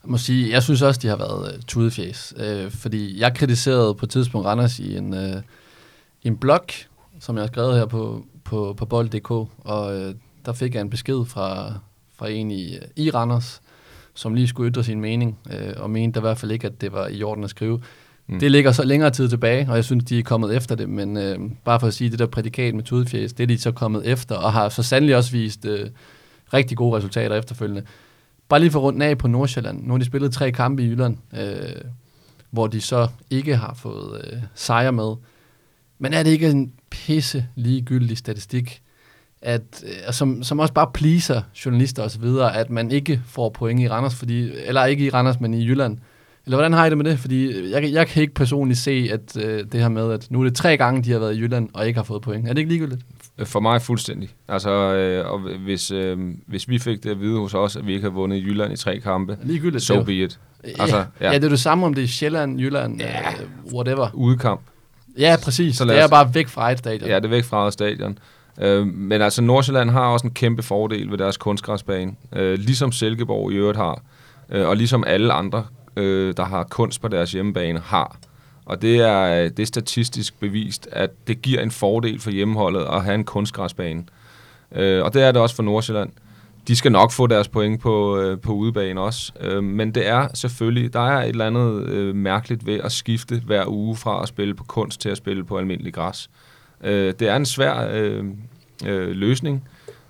Jeg må sige, jeg synes også, de har været uh, tudefjæs. Øh, fordi jeg kritiserede på et tidspunkt Randers i en, uh, en blog, som jeg har skrevet her på, på, på bold.dk, og øh, der fik jeg en besked fra, fra en i, i Randers, som lige skulle ytre sin mening, uh, og mente i hvert fald ikke, at det var i orden at skrive. Mm. Det ligger så længere tid tilbage, og jeg synes, de er kommet efter det, men uh, bare for at sige, det der prædikat med tudefjæs, det er de så kommet efter, og har så sandelig også vist uh, rigtig gode resultater efterfølgende. Bare lige for rundt af på Nordsjælland. Nu har de spillet tre kampe i Jylland, øh, hvor de så ikke har fået øh, sejre med. Men er det ikke en pisse ligegyldig statistik, at, øh, som, som også bare pleaser journalister osv., at man ikke får point i Randers, fordi, eller ikke i Randers, men i Jylland. Eller hvordan har I det med det? Fordi jeg, jeg kan ikke personligt se, at øh, det her med, at nu er det tre gange, de har været i Jylland og ikke har fået point. Er det ikke ligegyldigt? For mig fuldstændig. Altså, øh, og hvis, øh, hvis vi fik det at vide hos os, at vi ikke har vundet i Jylland i tre kampe, Ligegyldigt. so be it. Altså, ja. ja. ja. det er det samme, om det er Sjælland, Jylland, Ja. ja. whatever. Udekamp. Ja, præcis. Så det er bare væk fra et stadion. Ja, det er væk fra eget stadion. Øh, men altså, Nordsjælland har også en kæmpe fordel ved deres kunstgræsbane. Øh, ligesom Silkeborg i øvrigt har. Øh, og ligesom alle andre, øh, der har kunst på deres hjemmebane, har. Og det er, øh, det er statistisk bevist, at det giver en fordel for hjemmeholdet at have en kunstgræsbane. Øh, og det er det også for Nordsjælland. De skal nok få deres point på, øh, på udebane også. Øh, men det er selvfølgelig, der er et eller andet øh, mærkeligt ved at skifte hver uge fra at spille på kunst til at spille på almindelig græs. Øh, det er en svær øh, øh, løsning,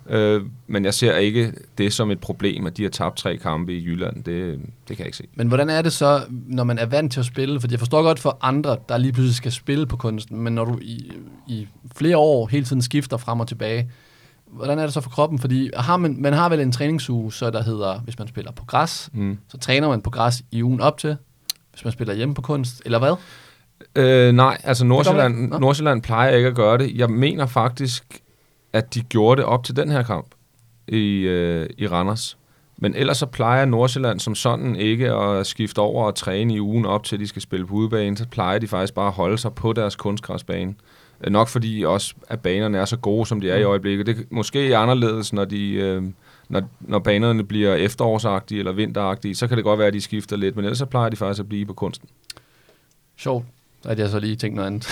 øh, men jeg ser ikke det som et problem, at de har tabt tre kampe i Jylland. Det, det kan jeg ikke se. Men hvordan er det så, når man er vant til at spille? For jeg forstår godt for andre, der lige pludselig skal spille på kunsten, men når du i, i flere år hele tiden skifter frem og tilbage, hvordan er det så for kroppen? Fordi har man, man har vel en træningsuge, så der hedder, hvis man spiller på græs, Mm. så træner man på græs i ugen op til, hvis man spiller hjemme på kunst, eller hvad? Øh, nej, altså. Nordsjælland. Nordsjælland plejer ikke at gøre det. Jeg mener faktisk, at de gjorde det op til den her kamp i, øh, i Randers. Men ellers så plejer Nordsjælland som sådan ikke at skifte over og træne i ugen op til, at de skal spille på udebane. Så plejer de faktisk bare at holde sig på deres kunstgræsbane. Øh, Nok fordi også, at banerne er så gode, som de er i øjeblikket. Det er måske anderledes, når, de, øh, når, når banerne bliver efterårsagtige eller vinteragtige. Så kan det godt være, at de skifter lidt, men ellers så plejer de faktisk at blive på kunsten. Sjovt, at jeg så lige tænkte noget andet.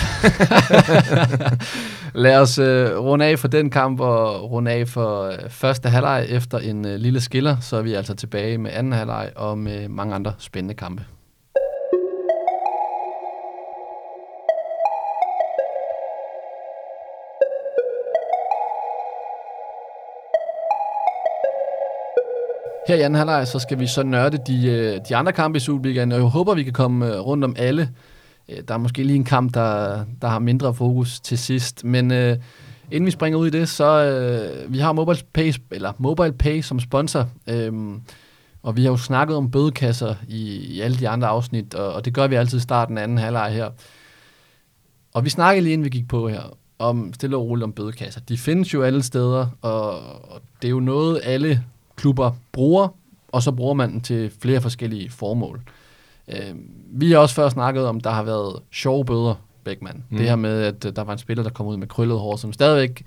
Lad os øh, runde af for den kamp og runde af for øh, første halvleg efter en øh, lille skiller. Så er vi altså tilbage med anden halvleg og med mange andre spændende kampe. Her i anden halvleg, så skal vi så nørde de, øh, de andre kampe i Superligaen, og jeg håber, vi kan komme øh, rundt om alle. Øh, der er måske lige en kamp, der, der har mindre fokus til sidst, men øh, inden vi springer ud i det, så øh, vi har Mobile Pay, eller Mobile Pay som sponsor, øh, og vi har jo snakket om bødekasser i, i alle de andre afsnit, og, og det gør vi altid i starten af anden halvleg her. Og vi snakkede lige inden vi gik på her, om stille og roligt om bødekasser. De findes jo alle steder, og, og det er jo noget, alle klubber bruger, og så bruger man den til flere forskellige formål. Øh, vi har også før snakket om, der har været sjove bøder, Beckmann. Mm. Det her med, at øh, der var en spiller, der kom ud med krøllet hår, som stadigvæk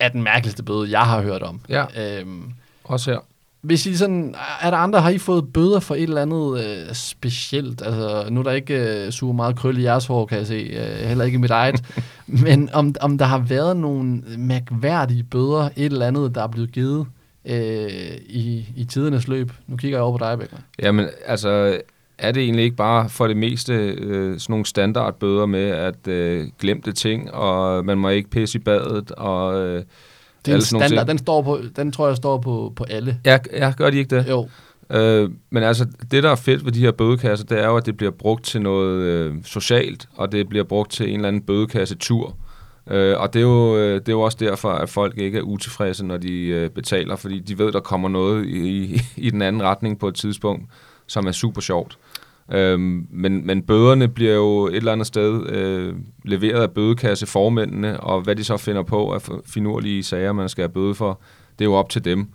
er den mærkeligste bøde, jeg har hørt om. Ja. Øhm, Også her. hvis I sådan, er der andre, har I fået bøder for et eller andet øh, specielt? Altså, nu er der ikke øh, super meget krøl i jeres hår, kan jeg se, øh, heller ikke i mit eget. Men om, om der har været nogle mærkværdige bøder, et eller andet, der er blevet givet øh, i, i tidernes løb. Nu kigger jeg over på dig, Beckmann. Jamen, altså, er det egentlig ikke bare for det meste øh, sådan nogle standardbøder med, at øh, glemte ting, og man må ikke pisse i badet, og... Øh, Det er en standard, den, står på, den tror jeg står på, på alle. Ja, ja, gør de ikke det? Jo, Øh, men altså, det der er fedt ved de her bødekasser, det er jo, at det bliver brugt til noget øh, socialt, og det bliver brugt til en eller anden bødekassetur. Øh, og det er, jo, øh, det er jo også derfor, at folk ikke er utilfredse, når de øh, betaler, fordi de ved, der kommer noget i, i den anden retning på et tidspunkt, som er super sjovt. Øhm, men, men bøderne bliver jo et eller andet sted øh, leveret af bødekasseformændene, og hvad de så finder på af finurlige sager, man skal have bøde for, det er jo op til dem.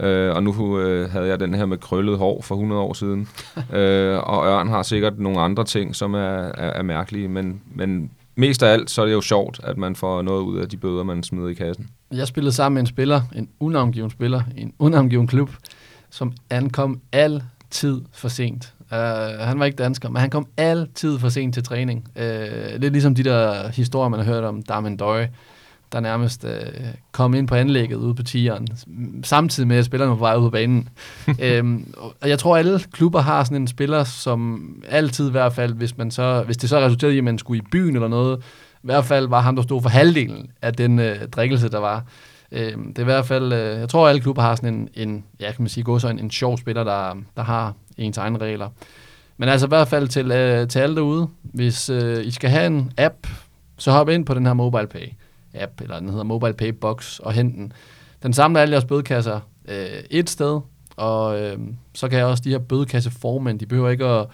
Øh, og nu øh, havde jeg den her med krøllet hår for 100 år siden. øh, og Ørn har sikkert nogle andre ting, som er, er, er mærkelige, men, men mest af alt, så er det jo sjovt, at man får noget ud af de bøder, man smider i kassen. jeg spillede sammen med en spiller, en unavngiven spiller, en unavngiven klub, som ankom altid for sent. Uh, han var ikke dansker, men han kom altid for sent til træning. Uh, lidt ligesom de der historier, man har hørt om Darmen Døje, der nærmest uh, kom ind på anlægget ude på tieren, samtidig med, at spillerne var på vej ud på banen. um, og jeg tror, alle klubber har sådan en spiller, som altid i hvert fald, hvis, man så, hvis det så resulterede i, at man skulle i byen eller noget, i hvert fald var ham, der stod for halvdelen af den øh, drikkelse, der var. Øh, det er i hvert fald, øh, jeg tror, alle klubber har sådan en, en ja, kan man sige, gå så en, en sjov spiller, der, der har ens egne regler. Men altså i hvert fald til, øh, til alle derude, hvis øh, I skal have en app, så hop ind på den her MobilePay. app, eller den hedder MobilePay Box, og hent den. Den samler alle jeres bødekasser øh, et sted, og øh, så kan jeg også de her bødekasseformænd, de behøver ikke at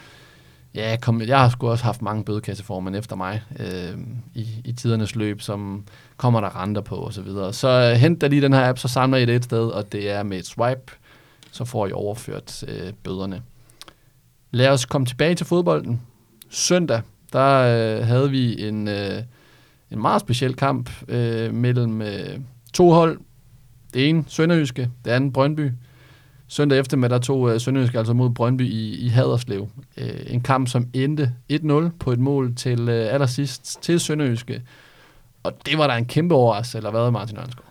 Ja, kom, jeg har sgu også haft mange bødekasseformænd efter mig øh, i, i tidernes løb, som kommer der renter på osv. Så, videre. så øh, hent da lige den her app, så samler I det et sted, og det er med et swipe, så får I overført øh, bøderne. Lad os komme tilbage til fodbolden. Søndag, der øh, havde vi en, øh, en meget speciel kamp øh, mellem øh, to hold. Det ene Sønderjyske, det andet Brøndby. Søndag eftermiddag der tog øh, Sønderjyske altså mod Brøndby i, i Haderslev. Øh, en kamp, som endte 1-0 på et mål til øh, allersidst til Sønderjyske. Og det var da en kæmpe overraskelse, eller hvad, Martin Ørnskov?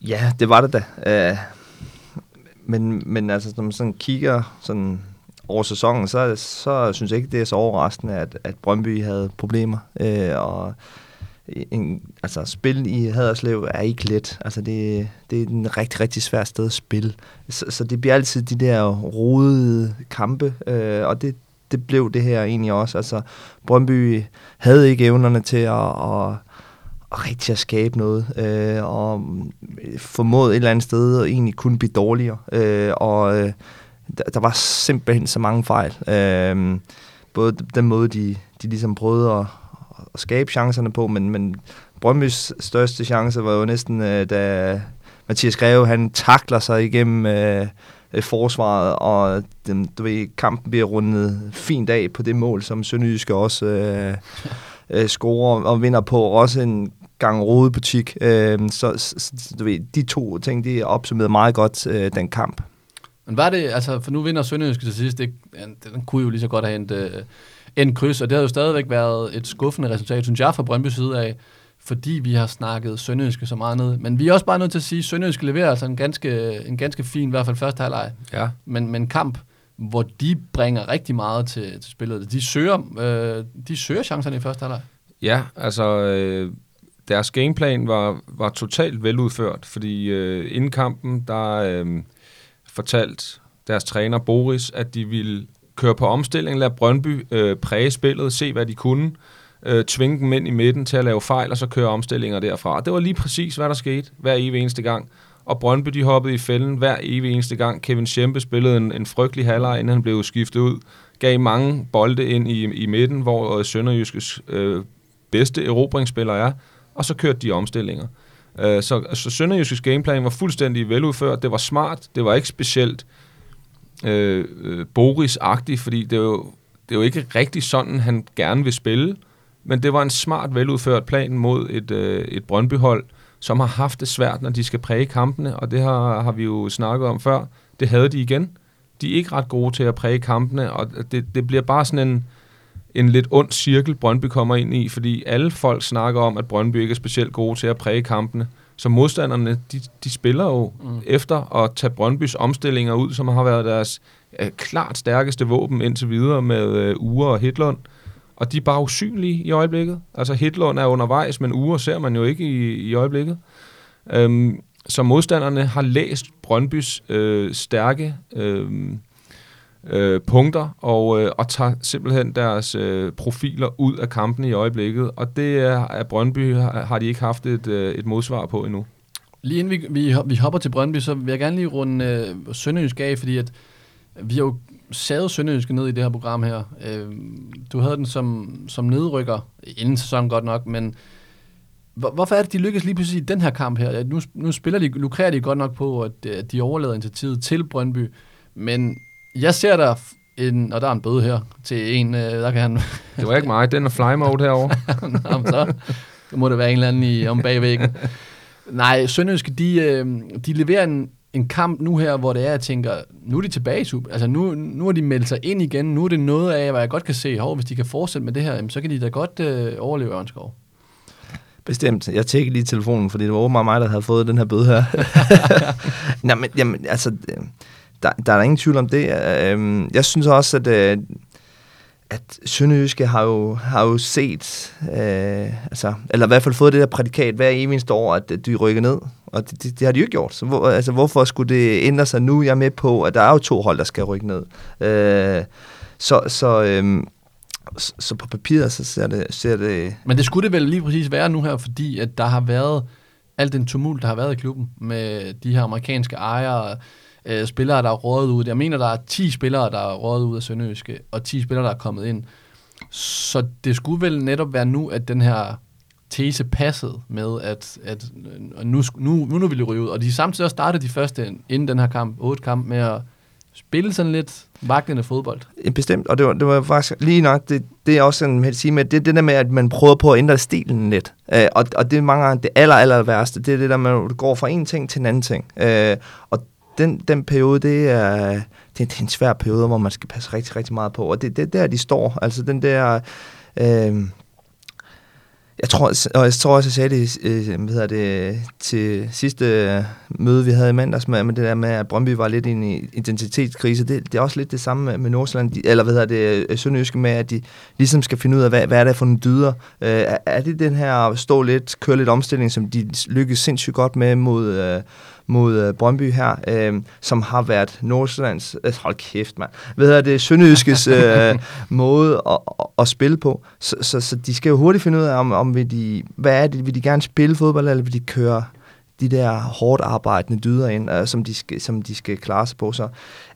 Ja, det var det da. Uh, men, men altså, når man sådan kigger sådan over sæsonen, så, så synes jeg ikke, det er så overraskende, at, at Brøndby havde problemer. Øh, og en, altså spil i Haderslev er ikke let. Altså det, det er en rigtig, rigtig svært sted at spille. Så, så det bliver altid de der rodede kampe, øh, og det, det blev det her egentlig også. Altså Brøndby havde ikke evnerne til at, at, at rigtig at skabe noget, øh, og formåede et eller andet sted at egentlig kunne blive dårligere. Øh, og øh, der, der var simpelthen så mange fejl. Øh, både den måde, de, de ligesom prøvede at at skabe chancerne på, men, men Brøndby's største chance var jo næsten, øh, da Mathias Greve, han takler sig igennem øh, øh forsvaret, og den, du ved, kampen bliver rundet fint af på det mål, som Sønderjyske også øh, øh, scorer og vinder på. Også en gang rodebutik. Øh, så, så du ved, de to ting, de opsummerede meget godt øh, den kamp. Men var det, altså, for nu vinder Sønderjyske til sidst, det, den kunne jo lige så godt have endt, øh, en kryds, og det har jo stadigvæk været et skuffende resultat, synes jeg, fra Brøndby side af, fordi vi har snakket Sønderjyske så meget ned. Men vi er også bare nødt til at sige, at Sønderjyske leverer altså en ganske, en ganske fin, i hvert fald første halvleg. Ja. Men, men kamp, hvor de bringer rigtig meget til, til spillet. De søger, øh, de søger chancerne i første halvleg. Ja, altså øh, deres gameplan var, var totalt veludført, fordi øh, inden kampen, der øh, fortalt deres træner Boris, at de ville køre på omstilling, lade Brøndby øh, præge spillet, se hvad de kunne, øh, tvinge dem ind i midten til at lave fejl, og så køre omstillinger derfra. Det var lige præcis, hvad der skete hver evig eneste gang. Og Brøndby, de hoppede i fælden hver evig eneste gang. Kevin Schempe spillede en, en frygtelig halvleg, inden han blev skiftet ud. Gav mange bolde ind i, i midten, hvor Sønderjyskes øh, bedste erobringsspiller er. Og så kørte de omstillinger. Øh, så, så Sønderjyskets gameplan var fuldstændig veludført. Det var smart. Det var ikke specielt øh, øh, Boris-agtigt, fordi det er, jo, det er jo ikke rigtig sådan, han gerne vil spille. Men det var en smart, veludført plan mod et, øh, et Brøndby-hold, som har haft det svært, når de skal præge kampene, og det har, har vi jo snakket om før. Det havde de igen. De er ikke ret gode til at præge kampene, og det, det bliver bare sådan en, en lidt ond cirkel, Brøndby kommer ind i, fordi alle folk snakker om, at Brøndby ikke er specielt gode til at præge kampene. Så modstanderne, de, de spiller jo mm. efter at tage Brøndbys omstillinger ud, som har været deres øh, klart stærkeste våben indtil videre med øh, Ure og Hitlund. Og de er bare usynlige i øjeblikket. Altså Hitlund er undervejs, men Ure ser man jo ikke i, i øjeblikket. Øhm, så modstanderne har læst Brøndbys øh, stærke øh, øh, punkter og, øh, og tager simpelthen deres øh, profiler ud af kampen i øjeblikket. Og det er, Brøndby har, har de ikke haft et, øh, et modsvar på endnu. Lige inden vi, vi, vi hopper til Brøndby, så vil jeg gerne lige runde øh, Sønderjysk af, fordi at vi har jo savet Sønderjyske ned i det her program her. Øh, du havde den som, som nedrykker, inden sæsonen godt nok, men hvor, hvorfor er det, de lykkes lige pludselig i den her kamp her? Nu, nu spiller de, lukrerer de godt nok på, at, at de overlader initiativet til Brøndby, men jeg ser der en, og der er en bøde her til en, øh, der kan han... det var ikke mig, den er fly mode herovre. Nå, så det må det være en eller anden i, om bagvæggen. Nej, Sønderjyske, de, øh, de leverer en, en kamp nu her, hvor det er, jeg tænker, nu er de tilbage i super. Altså nu, nu har de meldt sig ind igen. Nu er det noget af, hvad jeg godt kan se. Hov, hvis de kan fortsætte med det her, så kan de da godt øh, overleve Ørnskov. Bestemt. Jeg tjekkede lige telefonen, fordi det var åbenbart mig, der havde fået den her bøde her. Nej, men jamen, altså, der, der er der ingen tvivl om det. Øh, jeg synes også, at, øh, at Sønderjyske har jo, har jo set, øh, altså, eller i hvert fald fået det der prædikat hver eneste år, at de rykker ned. Og det, det, det har de jo ikke gjort. Så hvor, altså, hvorfor skulle det ændre sig nu? Jeg er med på, at der er jo to hold, der skal rykke ned. Øh, så så øh, Så, så på papiret, så ser det, ser det... Men det skulle det vel lige præcis være nu her, fordi at der har været al den tumult, der har været i klubben med de her amerikanske ejere, øh, spillere, der er rådet ud. Jeg mener, der er 10 spillere, der er rådet ud af Sønderjyske, og 10 spillere, der er kommet ind. Så det skulle vel netop være nu, at den her tese passede med, at, at nu, nu, nu, nu vil de ryge ud. Og de samtidig også startede de første, inden den her kamp, otte kamp, med at spille sådan lidt vaklende fodbold. Bestemt, og det var, det var faktisk lige nok, det, det er også en sige med, det, det der med, at man prøver på at ændre stilen lidt. Øh, og, og det er mange gange det aller, aller værste, det er det der med, at du går fra en ting til en anden ting. Øh, og den, den periode, det er, det, det er en svær periode, hvor man skal passe rigtig, rigtig meget på. Og det er der, de står. Altså den der... Øh, jeg tror, og jeg tror også, jeg sagde det, øh, hvad hedder det til sidste øh, møde, vi havde i mandags, med, med det der med, at Brøndby var lidt i en identitetskrise. Det, det er også lidt det samme med Nordsjælland, de, eller hvad hedder det, øh, Sønderjyske med, at de ligesom skal finde ud af, hvad, hvad er det for en dyder. Øh, er det den her stå lidt, køre lidt omstilling, som de lykkes sindssygt godt med mod, øh, mod øh, Brøndby her, øh, som har været Nordsjællands, øh, hold kæft mand, hvad hedder det, Sønderjyskes øh, måde at, at, spille på. Så, så, så de skal jo hurtigt finde ud af, om, om vil de, hvad er det, vil de gerne spille fodbold, eller vil de køre de der hårdt arbejdende dyder ind, øh, som, de skal, som de skal klare sig på. Så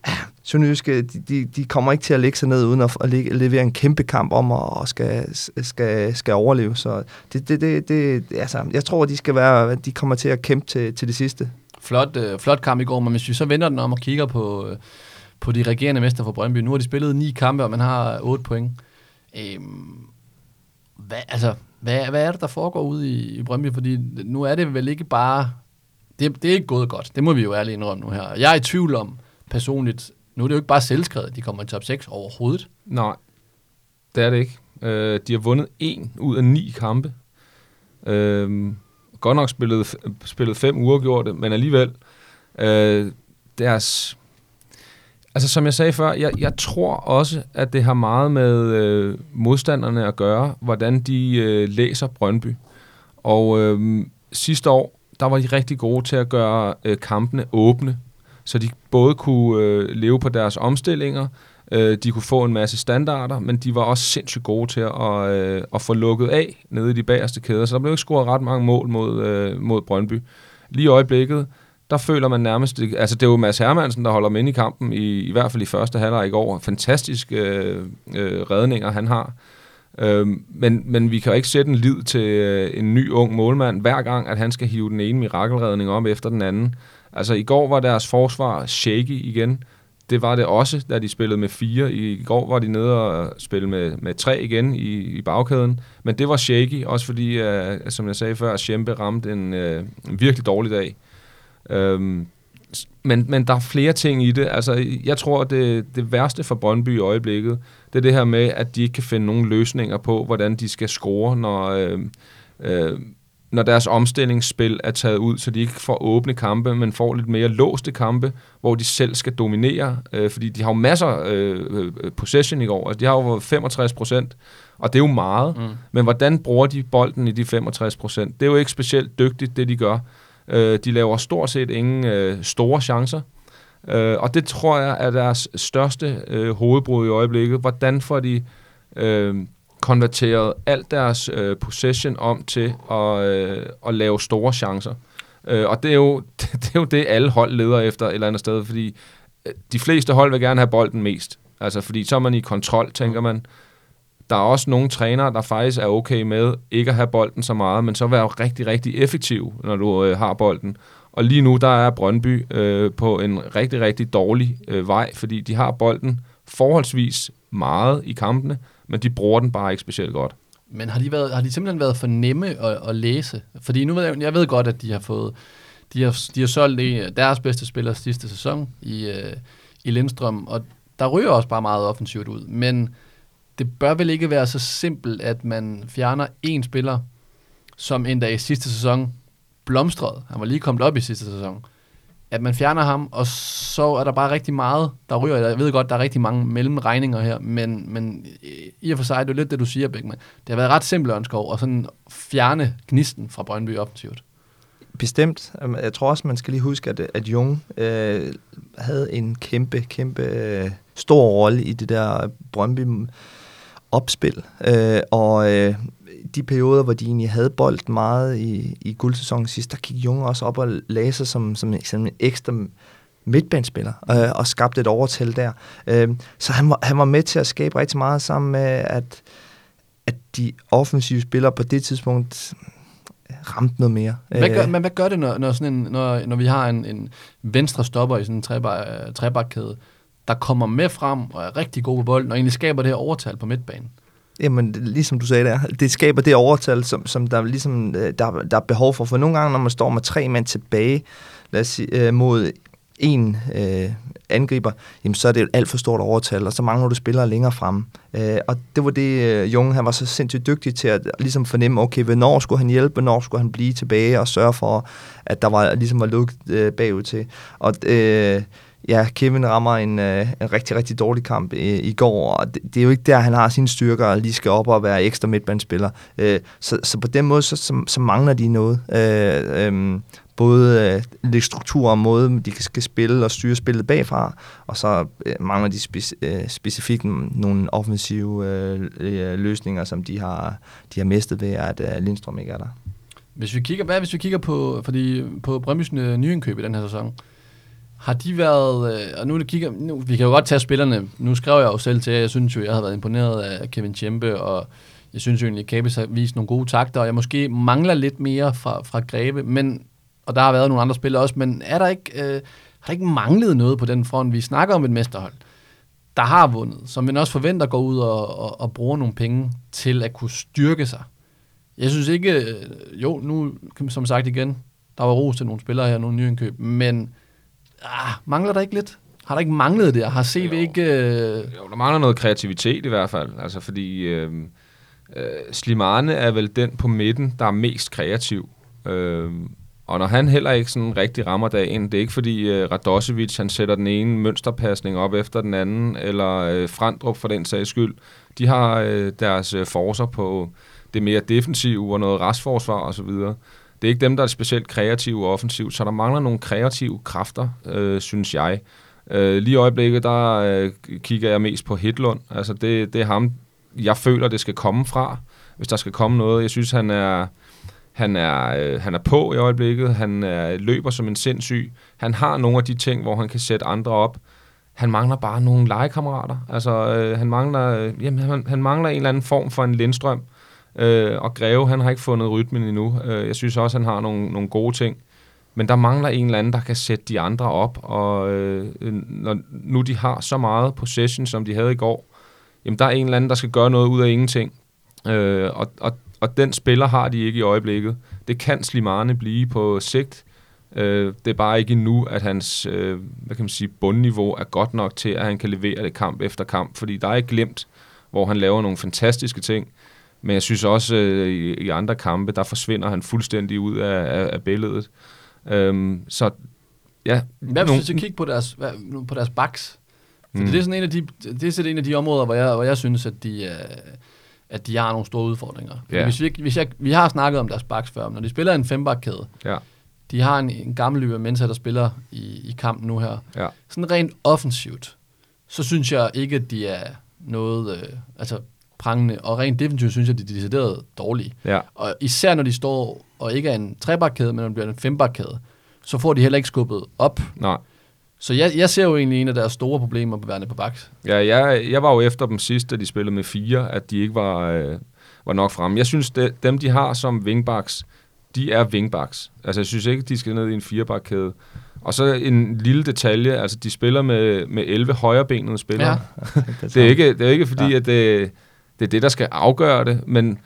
øh, Sønderjyske, de, de, de kommer ikke til at lægge sig ned uden at, at levere en kæmpe kamp om at og skal, skal, skal overleve. Så det, det, det, det, altså, jeg tror, de skal være, de kommer til at kæmpe til, til det sidste flot, øh, flot kamp i går, men hvis vi så vender den om og kigger på, øh, på de regerende mester for Brøndby, nu har de spillet ni kampe, og man har otte point. Øhm, hvad, altså, hvad, hvad er det, der foregår ude i, i Brøndby? Fordi nu er det vel ikke bare... Det, det er ikke gået godt. Det må vi jo ærligt indrømme nu her. Jeg er i tvivl om personligt, nu er det jo ikke bare selvskrevet, de kommer i top 6 overhovedet. Nej, det er det ikke. Øh, de har vundet en ud af ni kampe. Øh, godt nok spillet, spillet fem uger gjort det, men alligevel, øh, deres... Altså som jeg sagde før, jeg, jeg tror også, at det har meget med øh, modstanderne at gøre, hvordan de øh, læser Brøndby. Og øh, sidste år, der var de rigtig gode til at gøre øh, kampene åbne, så de både kunne øh, leve på deres omstillinger, Øh, de kunne få en masse standarder, men de var også sindssygt gode til at, øh, at få lukket af nede i de bagerste kæder, så der blev ikke scoret ret mange mål mod, øh, mod Brøndby. Lige i øjeblikket, der føler man nærmest, altså det er jo Mads Hermansen, der holder med ind i kampen, i, i hvert fald i første halvleg i går. Fantastiske øh, øh, redninger, han har. Øh, men, men vi kan ikke sætte en lid til øh, en ny ung målmand, hver gang, at han skal hive den ene mirakelredning om efter den anden. Altså i går var deres forsvar shaky igen det var det også, da de spillede med fire. I går var de nede og øh, spille med, med tre igen i, i bagkæden. Men det var shaky, også fordi, uh, som jeg sagde før, Schempe ramte en, uh, en virkelig dårlig dag. Um, men, men der er flere ting i det. Altså, jeg tror, at det, det værste for Brøndby i øjeblikket, det er det her med, at de ikke kan finde nogen løsninger på, hvordan de skal score, når... Øh, øh, når deres omstillingsspil er taget ud, så de ikke får åbne kampe, men får lidt mere låste kampe, hvor de selv skal dominere, øh, fordi de har jo masser øh, øh possession i går, altså de har jo 65 procent, og det er jo meget, mm. men hvordan bruger de bolden i de 65 procent? Det er jo ikke specielt dygtigt, det de gør. Øh, de laver stort set ingen øh, store chancer, øh, og det tror jeg er deres største øh, hovedbrud i øjeblikket. Hvordan får de... Øh, konverteret alt deres øh, possession om til at, øh, at lave store chancer. Øh, og det er, jo, det er jo det, alle hold leder efter et eller andet sted, fordi øh, de fleste hold vil gerne have bolden mest. Altså, fordi så er man i kontrol, tænker man. Der er også nogle trænere, der faktisk er okay med ikke at have bolden så meget, men så være rigtig, rigtig effektiv, når du øh, har bolden. Og lige nu, der er Brøndby øh, på en rigtig, rigtig dårlig øh, vej, fordi de har bolden forholdsvis meget i kampene, men de bruger den bare ikke specielt godt. Men har de, været, har de simpelthen været for nemme at, at læse? Fordi nu ved jeg, jeg ved godt, at de har fået de har, de har solgt en, deres bedste spiller sidste sæson i, øh, i Lindstrøm, og der ryger også bare meget offensivt ud. Men det bør vel ikke være så simpelt, at man fjerner en spiller, som endda i sidste sæson blomstrede. Han var lige kommet op i sidste sæson at man fjerner ham, og så er der bare rigtig meget, der ryger. Jeg ved godt, der er rigtig mange mellemregninger her, men, men øh, i og for sig, det er lidt det, du siger, Bækman. Det har været ret simpelt, Ørnskov, at sådan fjerne gnisten fra Brøndby offensivt. Bestemt. Jeg tror også, man skal lige huske, at, at Jung øh, havde en kæmpe, kæmpe øh, stor rolle i det der Brøndby opspil. Øh, og øh, de perioder, hvor de egentlig havde bolden meget i, i guldsæsonen sidst, der gik Junge også op og lagde sig som, som, som en ekstra midtbanespiller øh, og skabte et overtal der. Øh, så han var, han var med til at skabe rigtig meget sammen med, at, at de offensive spillere på det tidspunkt ramte noget mere. Hvad gør, men hvad gør det, når, når, sådan en, når, når vi har en, en venstre stopper i sådan en trebakkæde, der kommer med frem og er rigtig god på bolden, og egentlig skaber det her overtal på midtbanen? Jamen, ligesom du sagde der, det skaber det overtal, som, som der, ligesom, øh, der, der er behov for. For nogle gange, når man står med tre mand tilbage lad os sige, øh, mod en øh, angriber, jamen så er det et alt for stort overtal, og så mangler du spillere længere frem. Øh, og det var det, øh, Junge han var så sindssygt dygtig til at ligesom fornemme, okay, hvornår skulle han hjælpe, hvornår skulle han blive tilbage og sørge for, at der var, ligesom var lukket øh, bagud til. Og øh, ja, Kevin rammer en, øh, en rigtig, rigtig dårlig kamp i, i går, og det, det er jo ikke der, han har sine styrker og lige skal op og være ekstra midtbandspiller. Øh, så, så på den måde, så, så, så mangler de noget. Øh, øh, både øh, lidt struktur og måde, de skal spille og styre spillet bagfra, og så øh, mangler de speci- øh, specifikt nogle offensive øh, øh, løsninger, som de har, de har mistet ved, at øh, Lindstrøm ikke er der. Hvis vi kigger, hvad hvis vi kigger på, fordi på Brøndby's øh, nyindkøb i den her sæson, har de været, øh, og nu, kigger, nu, vi kan jo godt tage spillerne, nu skrev jeg jo selv til, at jeg synes jo, jeg har været imponeret af Kevin Tjempe, og jeg synes jo egentlig, at Kabis har vist nogle gode takter, og jeg måske mangler lidt mere fra, fra Greve, men og der har været nogle andre spillere også, men er der ikke, øh, har der ikke manglet noget på den front? Vi snakker om et mesterhold, der har vundet, som vi også forventer går ud og, og, og bruger nogle penge til at kunne styrke sig. Jeg synes ikke, øh, jo, nu som sagt igen, der var ros til nogle spillere her, nogle nyindkøb, men ah, mangler der ikke lidt? Har der ikke manglet det? Har CV jo. ikke... Øh... Jo, der mangler noget kreativitet i hvert fald. Altså fordi øh, øh, Slimane er vel den på midten, der er mest kreativ. Øh, og når han heller ikke sådan rigtig rammer dagen, det er ikke fordi uh, Radosevic han sætter den ene mønsterpasning op efter den anden, eller uh, Frandrup for den sags skyld. De har uh, deres uh, forser på det mere defensive og noget restforsvar osv. Det er ikke dem, der er specielt kreative og offensive, så der mangler nogle kreative kræfter, øh, synes jeg. Øh, lige i øjeblikket, der øh, kigger jeg mest på Hitlund. Altså det, det er ham, jeg føler, det skal komme fra, hvis der skal komme noget. Jeg synes, han er han er, øh, han er på i øjeblikket. Han er, løber som en sindssyg. Han har nogle af de ting, hvor han kan sætte andre op. Han mangler bare nogle legekammerater. Altså, øh, han, mangler, øh, jamen, han, han mangler en eller anden form for en lindstrøm. Øh, og Greve, han har ikke fundet rytmen endnu. Øh, jeg synes også, han har nogle, nogle gode ting. Men der mangler en eller anden, der kan sætte de andre op. Og øh, når nu de har så meget possession, som de havde i går, jamen der er en eller anden, der skal gøre noget ud af ingenting. Øh, og, og og den spiller har de ikke i øjeblikket. Det kan Slimane blive på sigt. Øh, det er bare ikke nu, at hans øh, hvad kan man sige, bundniveau er godt nok til, at han kan levere det kamp efter kamp. Fordi der er ikke glemt, hvor han laver nogle fantastiske ting. Men jeg synes også, øh, i, i andre kampe, der forsvinder han fuldstændig ud af, af, af billedet. Øhm, så ja. Hvad hvis du kigger på deres, på deres backs? For mm. det er sådan en af de, det er sådan en af de områder, hvor jeg, hvor jeg synes, at de, øh, at de har nogle store udfordringer. Ja. Hvis, vi, hvis jeg, vi har snakket om deres backs før, når de spiller en fembakkæde, ja. de har en, en gammel løber Mensa, der spiller i, i kampen nu her. Ja. Sådan rent offensivt, så synes jeg ikke, at de er noget øh, altså prangende, og rent defensivt synes jeg, at de er decideret dårlige. Ja. Og især når de står og ikke er en trebakkæde, men når det bliver en fembakkæde, så får de heller ikke skubbet op. Nej. Så jeg, jeg ser jo egentlig en af deres store problemer på værende på baks. Ja, jeg, jeg var jo efter dem sidst, da de spillede med fire, at de ikke var, øh, var nok fremme. Jeg synes, det, dem de har som wingbacks, de er wingbacks. Altså jeg synes ikke, de skal ned i en firebakkæde. Og så en lille detalje, altså de spiller med, med 11 højrebenede spillere. Ja. det, er ikke, det er ikke fordi, ja. at det, det er det, der skal afgøre det, men,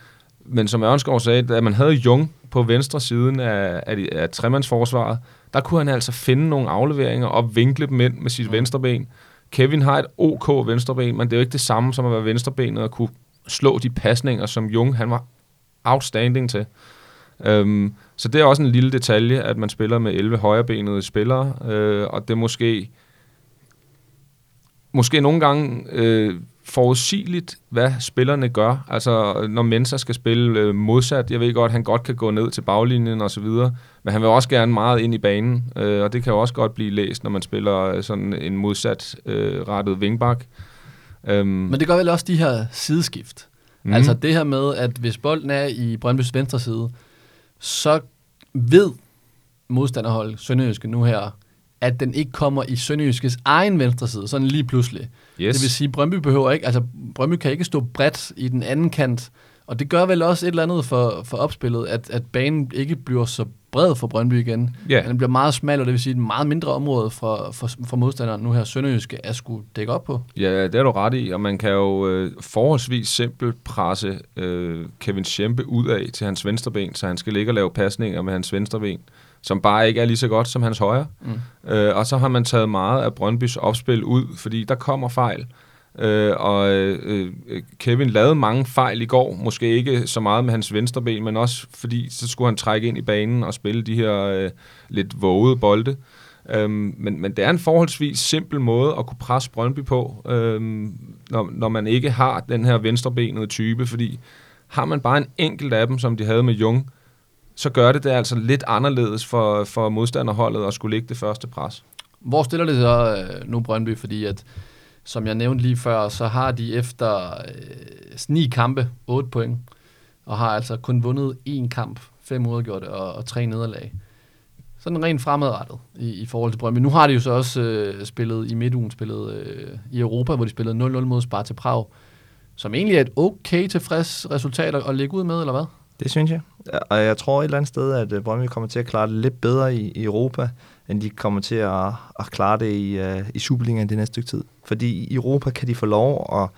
men som Ørnskov sagde, at man havde Jung på venstre siden af, af, af tremandsforsvaret, der kunne han altså finde nogle afleveringer og vinkle dem ind med sit mm. venstre ben. Kevin har et OK venstreben, men det er jo ikke det samme som at være venstrebenet og kunne slå de pasninger, som Jung han var outstanding til. Um, så det er også en lille detalje, at man spiller med 11 højrebenede spillere, uh, og det måske måske nogle gange uh, forudsigeligt, hvad spillerne gør. Altså, når Mensa skal spille øh, modsat, jeg ved godt, at han godt kan gå ned til baglinjen og så videre, men han vil også gerne meget ind i banen, øh, og det kan jo også godt blive læst, når man spiller øh, sådan en modsat øh, rettet vingbak. Øhm, Men det gør vel også de her sideskift. Mm. Altså det her med, at hvis bolden er i Brøndbys venstre side, så ved modstanderhold Sønderjyske nu her, at den ikke kommer i Sønderjyskes egen venstre side, sådan lige pludselig. Yes. Det vil sige, Brøndby behøver ikke, altså Brøndby kan ikke stå bredt i den anden kant, og det gør vel også et eller andet for, for opspillet, at, at banen ikke bliver så bred for Brøndby igen. Ja. Den bliver meget smal, og det vil sige, et meget mindre område for, for, for modstanderen nu her Sønderjyske at skulle dække op på. Ja, det er du ret i, og man kan jo øh, forholdsvis simpelt presse øh, Kevin Schempe ud af til hans venstre ben, så han skal ligge og lave pasninger med hans venstre ben, som bare ikke er lige så godt som hans højre. Mm. Øh, og så har man taget meget af Brøndbys opspil ud, fordi der kommer fejl. Øh, og øh, Kevin lavede mange fejl i går, måske ikke så meget med hans venstre ben, men også fordi så skulle han trække ind i banen og spille de her øh, lidt vågede bolde. Øhm, men, men det er en forholdsvis simpel måde at kunne presse Brøndby på, øhm, når, når man ikke har den her venstrebenede type, fordi har man bare en enkelt af dem, som de havde med Jung, så gør det det altså lidt anderledes for, for modstanderholdet at skulle ligge det første pres. Hvor stiller det så øh, nu Brøndby? Fordi at, som jeg nævnte lige før, så har de efter øh, ni kampe 8 point, og har altså kun vundet én kamp, fem uafgjorte og, og tre nederlag. Sådan rent fremadrettet i, i forhold til Brøndby. Nu har de jo så også øh, spillet i midtugen, spillet øh, i Europa, hvor de spillede 0-0 mod Sparta Prag, som egentlig er et okay tilfreds resultat at, at lægge ud med, eller hvad? Det synes jeg. Og jeg tror et eller andet sted, at øh, Brøndby kommer til at klare det lidt bedre i, i Europa, end de kommer til at, at klare det i, uh, i Superligaen det næste stykke tid. Fordi i Europa kan de få lov at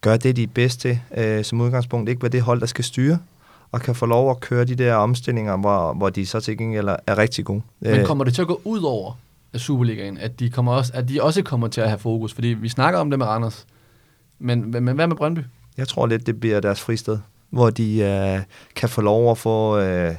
gøre det, de er bedst til, uh, som udgangspunkt. Ikke være det hold, der skal styre, og kan få lov at køre de der omstillinger, hvor, hvor de så til gengæld er, er rigtig gode. Men Øh, kommer det til at gå ud over Superligaen, at de, kommer også, at de også kommer til at have fokus? Fordi vi snakker om det med Randers. Men, men, men hvad med Brøndby? Jeg tror lidt, det bliver deres fristed, hvor de øh, kan få lov at få øh,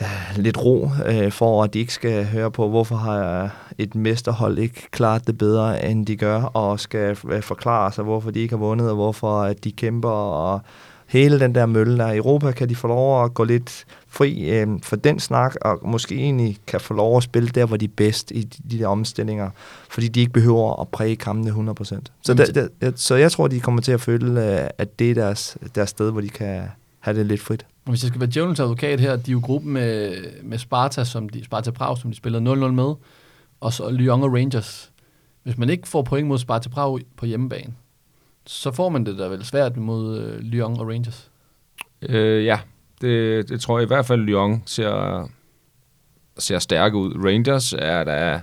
øh, lidt ro, øh, for at de ikke skal høre på, hvorfor har et mesterhold ikke klaret det bedre, end de gør, og skal øh, forklare sig, hvorfor de ikke har vundet, og hvorfor at de kæmper, og hele den der mølle der. I Europa kan de få lov at gå lidt fri øh, for den snak, og måske egentlig kan få lov at spille der, hvor de er bedst i de, de der omstillinger, fordi de ikke behøver at præge kampene 100%. Så, der, der, jeg- så jeg tror, de kommer til at føle, øh, at det er deres, deres sted, hvor de kan have det lidt frit. Og Hvis jeg skal være djævelens advokat her, de er jo gruppen med, med Sparta, som de, Sparta Prag, som de spillede 0-0 med, og så Lyon og Rangers. Hvis man ikke får point mod Sparta Prag på hjemmebane, så får man det da vel svært mod øh, Lyon og Rangers. Øh, ja, det, det tror jeg i hvert fald, Lyon ser, ser stærke ud. Rangers er der...